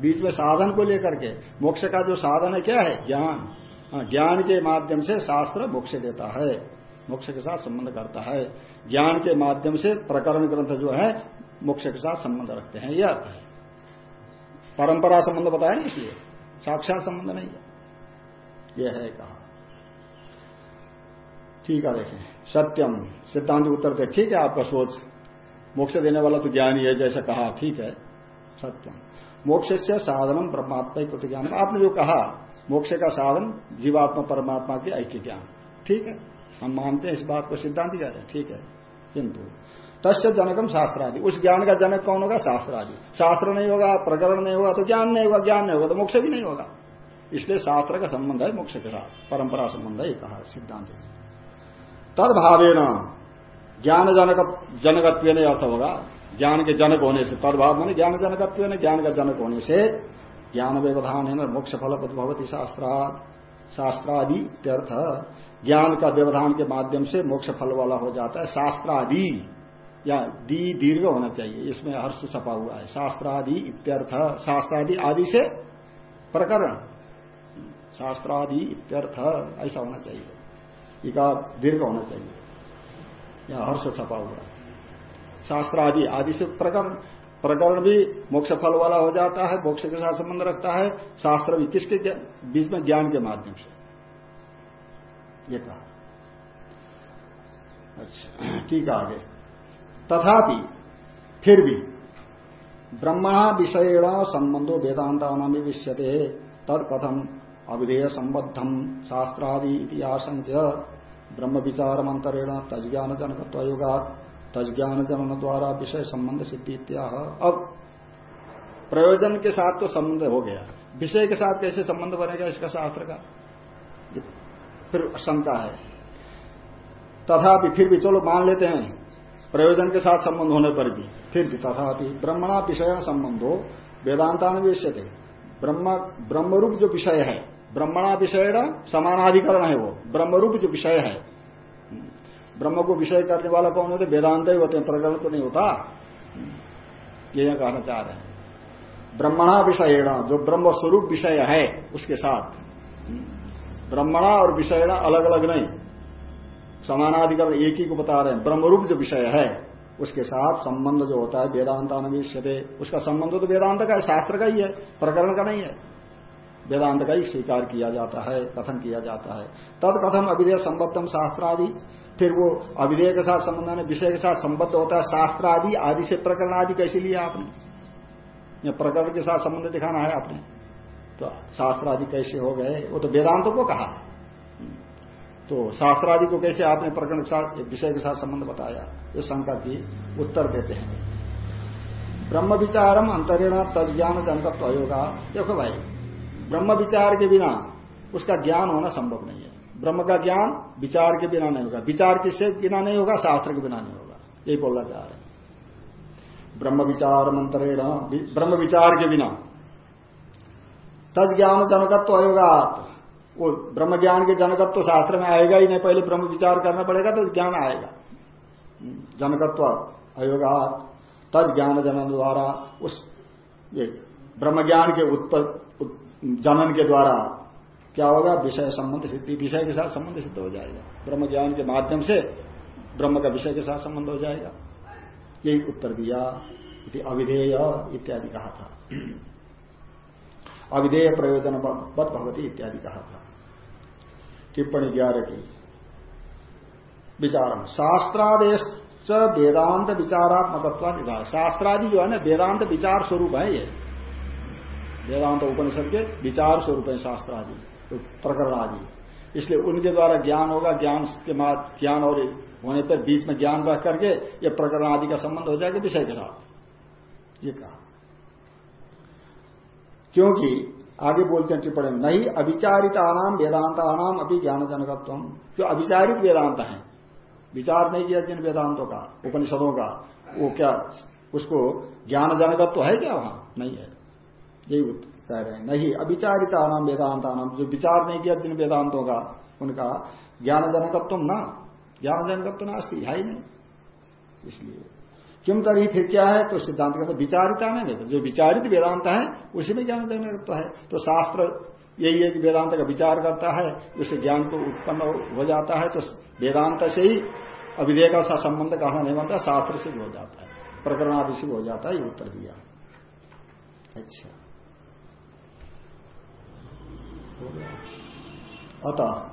बीच में साधन को लेकर के मोक्ष का जो साधन है क्या है? ज्ञान। हाँ, ज्ञान के माध्यम से शास्त्र मोक्ष देता है। मोक्ष के साथ संबंध करता है। ज्ञान के माध्यम से प्रकरण ग्रंथ जो है मोक्ष के साथ संबंध रखते हैं। यह अर्थ है। परंपरा संबंध बताया इसलिए। साक्षात संबंध नहीं है। यह है कहा। ठीक है देखें। सत्यम। सिद्धांत उत्तर दे ठीक है आपका सोच। मोक्ष देने वाला तो ज्ञान ही है जैसा कहा, ठीक है, सत्यम। मोक्ष से साधनम परमात्मा प्रति ज्ञान आपने जो कहा, मोक्ष का साधन जीवात्मा परमात्मा के ऐक्य ज्ञान। ठीक है? हम मानते हैं इस बात को, सिद्धांत कह रहे हैं। ठीक है? किंतु, तस्य जनकम शास्त्र आदि उस ज्ञान का जनक कौन होगा? शास्त्र आदि शास्त्र नहीं होगा, प्रकरण नहीं होगा तो ज्ञान नहीं होगा, ज्ञान नहीं होगा तो मोक्ष भी नहीं होगा। इसलिए शास्त्र का संबंध है मोक्ष के साथ। परंपरा संबंध है कहा सिद्धांत तदभावे न ज्ञान जनक जनकत्व नहीं अर्थ होगा। ज्ञान के जनक होने से तदभाव मान ज्ञान जनकत्व ने ज्ञान का जनक होने से ज्ञान व्यवधान है ना, मोक्ष फल भवती शास्त्रा शास्त्रादि त्यर्थ ज्ञान का व्यवधान के माध्यम से मोक्ष फल वाला हो जाता है। शास्त्रादि, या दी दीर्घ होना चाहिए। इसमें हर्ष छपा हुआ है। शास्त्रादि इत्यर्थ। शास्त्रादि आदि से प्रकरण। शास्त्रादि इत्यर्थ। ऐसा होना चाहिए। इका दीर्घ होना चाहिए। या हर्ष छपा हुआ है। शास्त्रादि आदि से प्रकरण प्रकरण भी मोक्ष फल वाला हो जाता है, मोक्ष के साथ संबंध रखता है। शास्त्र भी किसके बीच में ज्ञान के माध्यम से। ये कहा। अच्छा ठीक आगे। तथापि, फिर भी ब्रह्मणा विषयण संबंधो वेदांता विष्यते तद कथम अविधेय संबद्धम शास्त्रादि इतिहासंख्य ब्रह्म विचार मंत्रेण तज्ञान जनकत्वयुगात तज्ञान जनन द्वारा विषय संबंध सिद्धि इत्याह अब, प्रयोजन के साथ तो संबंध हो गया। विषय के साथ कैसे संबंध बनेगा इसका शास्त्र का? फिर शंका है। तथापि फिर भी चलो मान लेते हैं, प्रयोजन के साथ संबंध होने पर भी। फिर भी तथापि ब्रह्मणा विषय संबंध हो वेदांतान्वेश्य थे ब्रह्म, ब्रह्मरूप जो विषय है ब्रह्मणा विषय समानाधिकरण है वो। ब्रह्मरूप जो विषय है। ब्रह्म को विषय करने वाला कौन होते वेदांत ही होते प्रकरण तो नहीं होता। ये कहना चाह रहे हैं। ब्रह्मणा विषय जो ब्रह्म स्वरूप विषय है उसके साथ। ब्रह्मणा और विषयणा अलग अलग नहीं। समानाधिकरण एक ही को बता रहे हैं। ब्रह्मरूप जो विषय है, उसके साथ संबंध जो होता है वेदांत अनविष्यते उसका संबंध तो वेदांत का है, शास्त्र का ही है, प्रकरण का नहीं है। वेदांत का ही स्वीकार किया जाता है, कथन किया जाता है। तद कथम अभिधेय संबद्धम शास्त्रादि। फिर वो अभिधेय के साथ संबंध विषय के साथ संबद्ध होता है शास्त्र आदि आदि से प्रकरण आदि कैसे लिया आपने? प्रकरण के साथ संबंध दिखाना है आपने? तो शास्त्र आदि कैसे हो गए? वो तो वेदांत को कहा। तो शास्त्र आदि को कैसे आपने प्रकरण के साथ, विषय के साथ संबंध बताया? ये शंका की उत्तर देते हैं। ब्रह्म विचारम अंतरिण तज्ञान जनकत्व अयोगा देखो भाई ब्रह्म विचार के बिना उसका ज्ञान होना संभव नहीं है। ब्रह्म का ज्ञान विचार के बिना नहीं होगा। विचार किसके बिना नहीं होगा? शास्त्र के बिना नहीं होगा। यही बोलना चाह रहे ब्रह्म विचार मंत्रेण ब्रह्म विचार के बिना। तज ज्ञान जनकत्व अयोगात। वो ब्रह्म ज्ञान के जनकत्व शास्त्र में आएगा ही नहीं। पहले ब्रह्म विचार करना पड़ेगा तो ज्ञान आएगा। जनकत्व अयोगात। तद ज्ञान जनन द्वारा उस ब्रह्म ज्ञान के उत्पत्ति जनन के द्वारा क्या होगा? विषय संबंध सिद्धि, विषय के साथ संबंध सिद्ध हो जाएगा। ब्रह्म ज्ञान के माध्यम से ब्रह्म का विषय के साथ संबंध हो जाएगा। यही उत्तर दिया अविधेय इत्यादि कहा था। अविधेय प्रयोजन बद भगवती इत्यादि कहा था। टिप्पणी ग्यारह की विचार शास्त्रादेश वेदांत विचारात्मकत्व निधान शास्त्रादि जो है ना, वेदांत विचार स्वरूप है ये। वेदांत उपनिषद के विचार स्वरूप है शास्त्र आदि तो प्रकरण आदि इसलिए उनके द्वारा ज्ञान होगा, ज्ञान के बाद ज्ञान और होने पर बीच में ज्ञान रख करके ये प्रकरण आदि का संबंध हो जाएगा विषय के साथ। ये कहा। क्योंकि आगे बोलते हैं टिप्पणी में, नहीं अविचारिता नाम वेदांता नाम अभी ज्ञान जनकत्व जो अविचारित वेदांत है, विचार नहीं किया जिन वेदांतों का, उपनिषदों का, वो क्या, उसको ज्ञान जनकत्व है क्या वहाँ? नहीं है। यही कह रहे हैं नहीं अविचारिता नाम वेदांता नाम जो विचार नहीं किया जिन वेदांतों का, उनका ज्ञान जनकत्व ना ज्ञान जनकत्व ना अस्थि है ही नहीं। इसलिए, क्यों तरी फिर क्या है? तो सिद्धांत कहते विचारिता में नहीं जो विचारित वेदांत है, उसी में ज्ञान जनकत्व है। तो शास्त्र यही है कि वेदांत का विचार करता है उससे ज्ञान को उत्पन्न हो जाता है तो वेदांत से ही अविधेय का संबंध कहना नहीं बनता, शास्त्र से हो जाता है। प्रकरण आदि से हो जाता है, ये उत्तर दिया। अच्छा। अतः।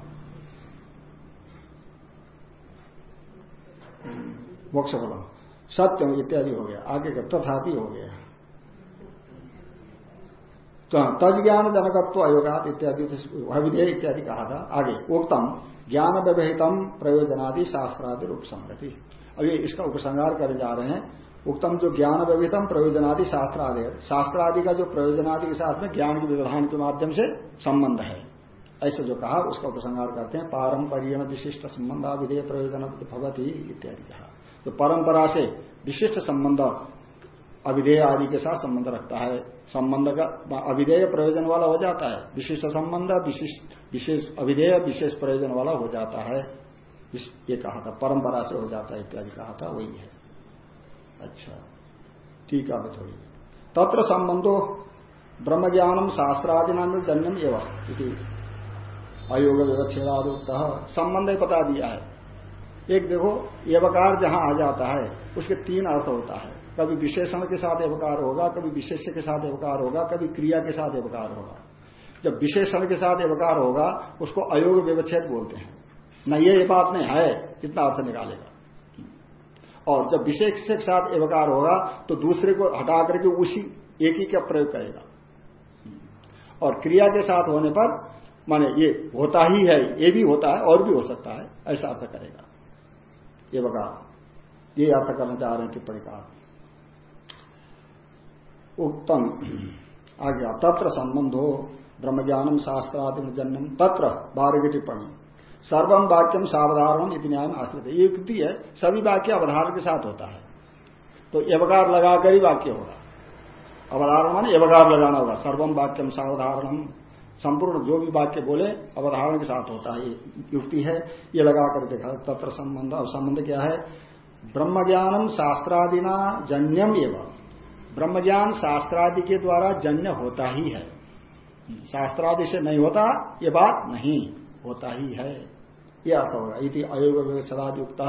मोक्ष फलम सत्यम इत्यादि हो गया। आगे का तथापि हो गया। तो हाँ, तज ज्ञान जनकत्व अयोगात इत्यादि अविधेय इत्यादि कहा था। आगे उत्तम ज्ञान व्यवहितम प्रयोजनादि शास्त्रादि रूप संगति अभी इसका उपसंहार करने जा रहे हैं। उत्तम जो ज्ञान व्यवहितम प्रयोजनादि शास्त्र आदि का जो प्रयोजनादि के साथ में ज्ञान के विधान के माध्यम से संबंध है। ऐसे जो कहा, उसका उपसंहार करते हैं, पारंपरियण विशिष्ट संबंध विधेय प्रयोजन भगवती इत्यादि कहा। तो परंपरा से विशिष्ट संबंध, अविधेय आदि के साथ संबंध रखता है, संबंध का, अविधेय प्रयोजन वाला हो जाता है, विशिष्ट संबंध, विशिष्ट, विशेष, अविधेय, विशेष प्रयोजन वाला हो जाता है। ये कहा था, परंपरा से हो जाता है इत्यादि कहा था, वही है। अच्छा। ठीक है थोड़ी। तत्र संबंधो ब्रह्म ज्ञानम शास्त्रादि नाम जन्म एवं अयोग व्यवच्छेदादुक्त संबंध बता दिया है। एक देखो, एवकार जहाँ आ जाता है, उसके तीन अर्थ होता है। कभी विशेषण के साथ एवकार होगा, कभी विशेष्य के साथ एवकार होगा, कभी क्रिया के साथ एवकार होगा। जब विशेषण के साथ एवकार होगा, उसको अयोग व्यवच्छेद बोलते हैं। न ये बात नहीं है कितना अर्थ निकालेगा। और जब विशेष के साथ एवकार होगा तो दूसरे को हटा करके उसी एक ही का प्रयोग करेगा। और क्रिया के साथ होने पर, माने ये होता ही है, ये भी होता है, और भी हो सकता है, ऐसा अर्थ करेगा। ये बगा ये अर्थ करना चाह रहे हैं टिप्पणी का उत्तम आज्ञा। तत्र संबंधो ब्रह्म ज्ञानम शास्त्रादि जन्म तत्र बारह टिप्पणी। सर्वम वाक्यम सावधारण इतनी आश्रित ये युक्ति है, सभी वाक्य अवधारण के साथ होता है। तो एवकार लगाकर ही वाक्य होगा। अवधारण मान एवकार लगाना होगा। सर्वम वाक्यम सावधारण संपूर्ण जो भी वाक्य बोले, अवधारण के साथ होता है। युक्ति है, ये लगा देखा। तत्र संबंध और संबंध क्या है? ब्रह्म ज्ञानम शास्त्रादिना जन्यम एवं। ब्रह्म ज्ञान शास्त्रादि के द्वारा जन्य होता ही है। शास्त्रादि से नहीं होता, ये बात नहीं, होता ही है। ये अर्थ होगा। यदि अयोग व्यवच्छेदादयुक्त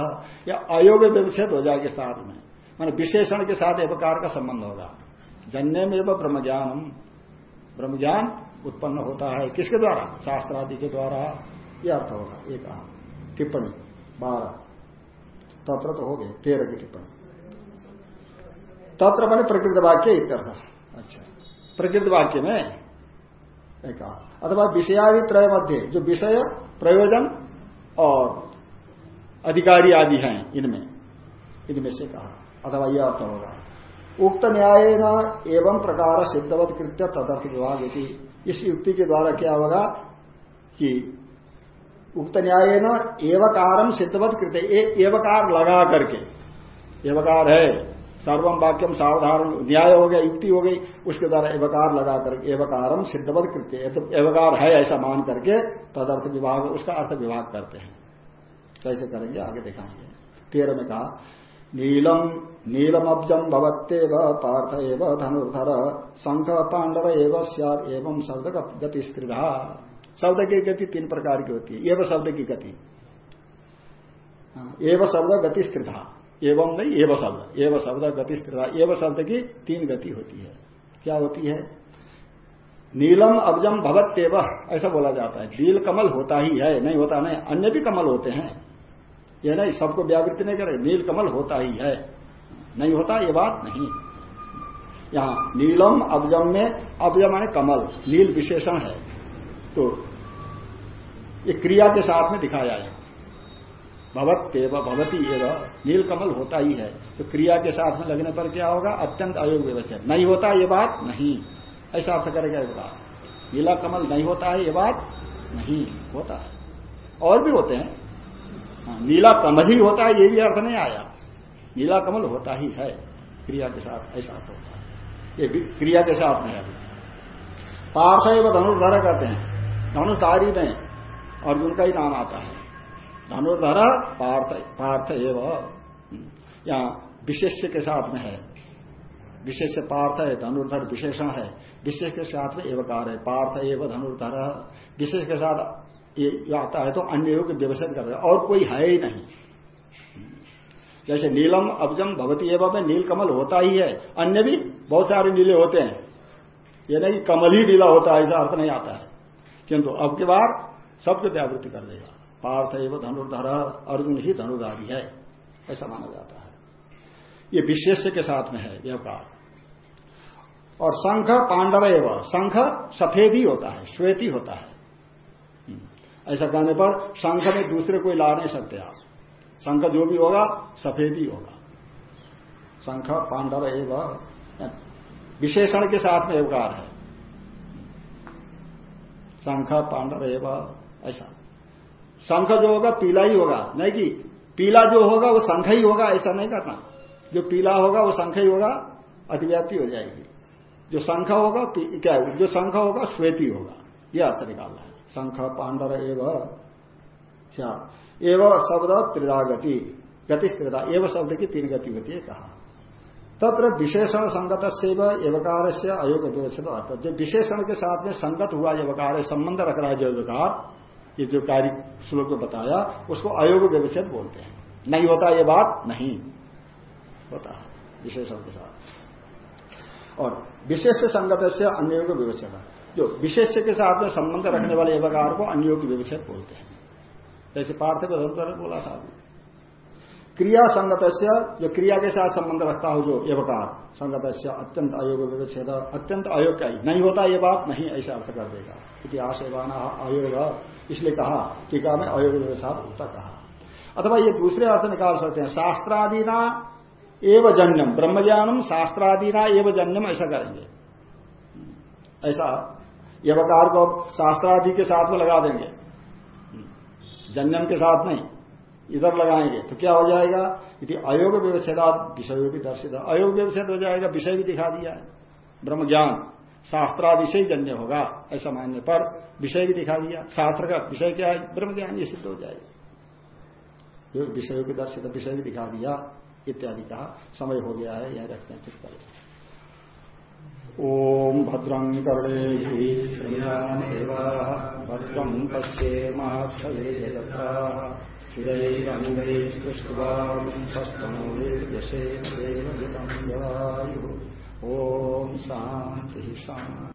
या अयोग व्यवच्छेद हो जाएगी साथ में, मान विशेषण के साथ एवकार का संबंध होगा। जन्य में ब्रह्म ज्ञानम ब्रह्म ज्ञान उत्पन्न होता है किसके द्वारा? शास्त्र आदि के द्वारा यह अर्थ होगा। एक कहा टिप्पणी, बारह। तत्र तो हो गए, तेरह की टिप्पणी। तत्र मैंने प्रकृत वाक्य इत्यर्थ अच्छा प्रकृत वाक्य में कहा अथवा विषयादि त्रय मध्य, जो विषय, प्रयोजन और अधिकारी आदि हैं इनमें इनमें से कहा। अथवा यह अर्थ होगा। उक्त न्याय न एवं प्रकार सिद्धवत कृत्य तदर्थ विभाग इस युक्ति के द्वारा क्या होगा कि उक्त न्याय न एवकारम सिद्धवत कृत्य एवकार लगा करके, एवकार है सर्वम वाक्यम सावधारण न्याय हो गया युक्ति हो गई उसके द्वारा एवकार लगा करके एवकारम सिद्धवत कृत्य तो एवकार है ऐसा मान करके तदर्थ विभाग उसका अर्थ विभाग करते हैं। कैसे करेंगे आगे दिखाएँगे। तेरह में कहा नीलम नीलमब्जम भवत्येव पार्थ एव धनुर्धर शंख पांडव एव सियाद एवं शब्द गति स्त्रीधा। शब्द की गति तीन प्रकार की होती है। एव शब्द की गति। हाँ, एव शब्द गति स्त्रीधा। एवं नहीं, एव शब्द। एव शब्द गति स्त्रीधा एव शब्द की तीन गति होती है। क्या होती है? नीलम अब्जम भवत्येव। ऐसा बोला जाता है। नील कमल होता ही है, नहीं होता नहीं, अन्य भी कमल होते हैं। यह नहीं, सबको व्यावृत्ति नहीं करे। नील कमल होता ही है। नहीं होता, ये बात नहीं। यहाँ, नीलम अब्जम में, अब्जम माने कमल, नील विशेषण है। तो ये क्रिया के साथ में दिखाया है। भवत एव भवती एवं। नील कमल होता ही है। तो क्रिया के साथ में लगने पर क्या होगा? अत्यंत अयोग व्यवचन नहीं होता ये बात? नहीं। ऐसा अर्थ करेगा ये बात। नीला कमल नहीं होता है ये बात नहीं होता है। और भी होते हैं। हाँ, नीला कमल ही होता है ये भी अर्थ नहीं आया। नीला कमल होता ही है क्रिया के साथ ऐसा अर्थ होता है। ये भी क्रिया के साथ में है। पार्थ एवं धनुर्धर कहते हैं। धनुषधारी में अर्जुन का ही नाम आता है। धनुर्धर पार्थ पार्थ एवं। यहाँ विशेष्य के साथ में है। विशेष पार्थ है, धनुर्धर विशेषण है। विशेष के साथ में एवकार है। पार्थ एवं धनुर्धर। विशेष के साथ आता है तो अन्य योग व्यवसाय कर और कोई है ही नहीं। जैसे नीलम अब्जम भगवती एवं में नील कमल होता ही है। अन्य भी बहुत सारे नीले होते हैं। ये नहीं, कमल ही नीला होता है, ऐसा अर्थ नहीं आता है। किंतु अब के बार सबके व्यावृत्ति कर देगा। पार्थ एवं धनुर्धर अर्जुन ही धनुधारी है। ऐसा माना जाता है। ये विशेष के साथ में है व्यवकार और शंख पांडव एवं, शंख सफ़ेद ही होता है, श्वेती होता है। ऐसा कहने पर शंख में दूसरे कोई ला नहीं सकते आप। शंख जो भी होगा, सफ़ेद ही होगा। शंख पांडव एवं विशेषण के साथ में एवकार है। शंख पांडव एवं, ऐसा। शंख जो होगा, पीला ही होगा। नहीं कि पीला जो होगा, वो शंख ही होगा, ऐसा नहीं करना। जो पीला होगा, वो शंख ही होगा, अतिव्याप्ति हो जाएगी। जो शंख होगा क्या, जो शंख होगा, श्वेती होगा। यह अर्थ निकालना है। शंख, पांडर एवं एवं शब्द त्रिदा गति गति त्रिदा एवं शब्द की तीन गति होती है, कहा। तत्र विशेषण संगत से एवकार से अयोग विवक्षित अर्थ जो विशेषण के साथ में संगत हुआ, एवकार, संबंध रख रहा है, जो एवकार ये जो कार्य श्लोक में बताया, उसको अयोग व्यवच्छेद बोलते हैं। नहीं होता ये बात? नहीं। होता विशेषण के साथ। और विशेष संगत से अन्य योग व्यवच्छेद जो विशेष के साथ में संबंध रखने वाले एवकार को अन्योग विवक्षित बोलते हैं। जैसे पार्थिव धर्म बोला था क्रिया संगत जो क्रिया के साथ संबंध रखता हो जो एवकार संगत अत्यंत अयोग विवच्छेद अत्यंत अयोग का ही नहीं होता ये बात? नहीं, ऐसा अर्थ कर देगा। इतिहास एवाना अयोग। इसलिए कहा, टीका में अयोग व्यवस्था उत्तर कहा। अथवा ये दूसरे अर्थ निकाल सकते हैं, शास्त्रादीना एवं जन्यम, ब्रह्मज्ञानम शास्त्रादीना एवं जन्यम ऐसा करेंगे। ऐसा यवकार को शास्त्रादि के साथ में लगा देंगे। जन्यम के साथ नहीं, इधर लगाएँगे तो क्या हो जाएगा? यदि अयोग व्यवच्छेदात विषय भी दर्शित। अयोग व्यवच्छेद हो जाएगा, विषय भी दिखा दिया है। ब्रह्म ज्ञान शास्त्रादि से ही जन्य होगा ऐसा मानने पर विषय भी दिखा दिया। शास्त्र का विषय क्या है? ब्रह्म ज्ञान ये सिद्ध हो जाएगा। विषय भी दर्शित विषय भी दिखा दिया इत्यादि कहा समय हो गया है यह रखते हैं चित्त ॐ भद्रम् कर्णेभिः श्रयामेवाः भद्रम् पश्येमाक्षवेदत्राः स्थिरैरङ्गैस्तुष्ट्वांशस्तनोर्यशेन्द्रेण ॐ शांति शान्ति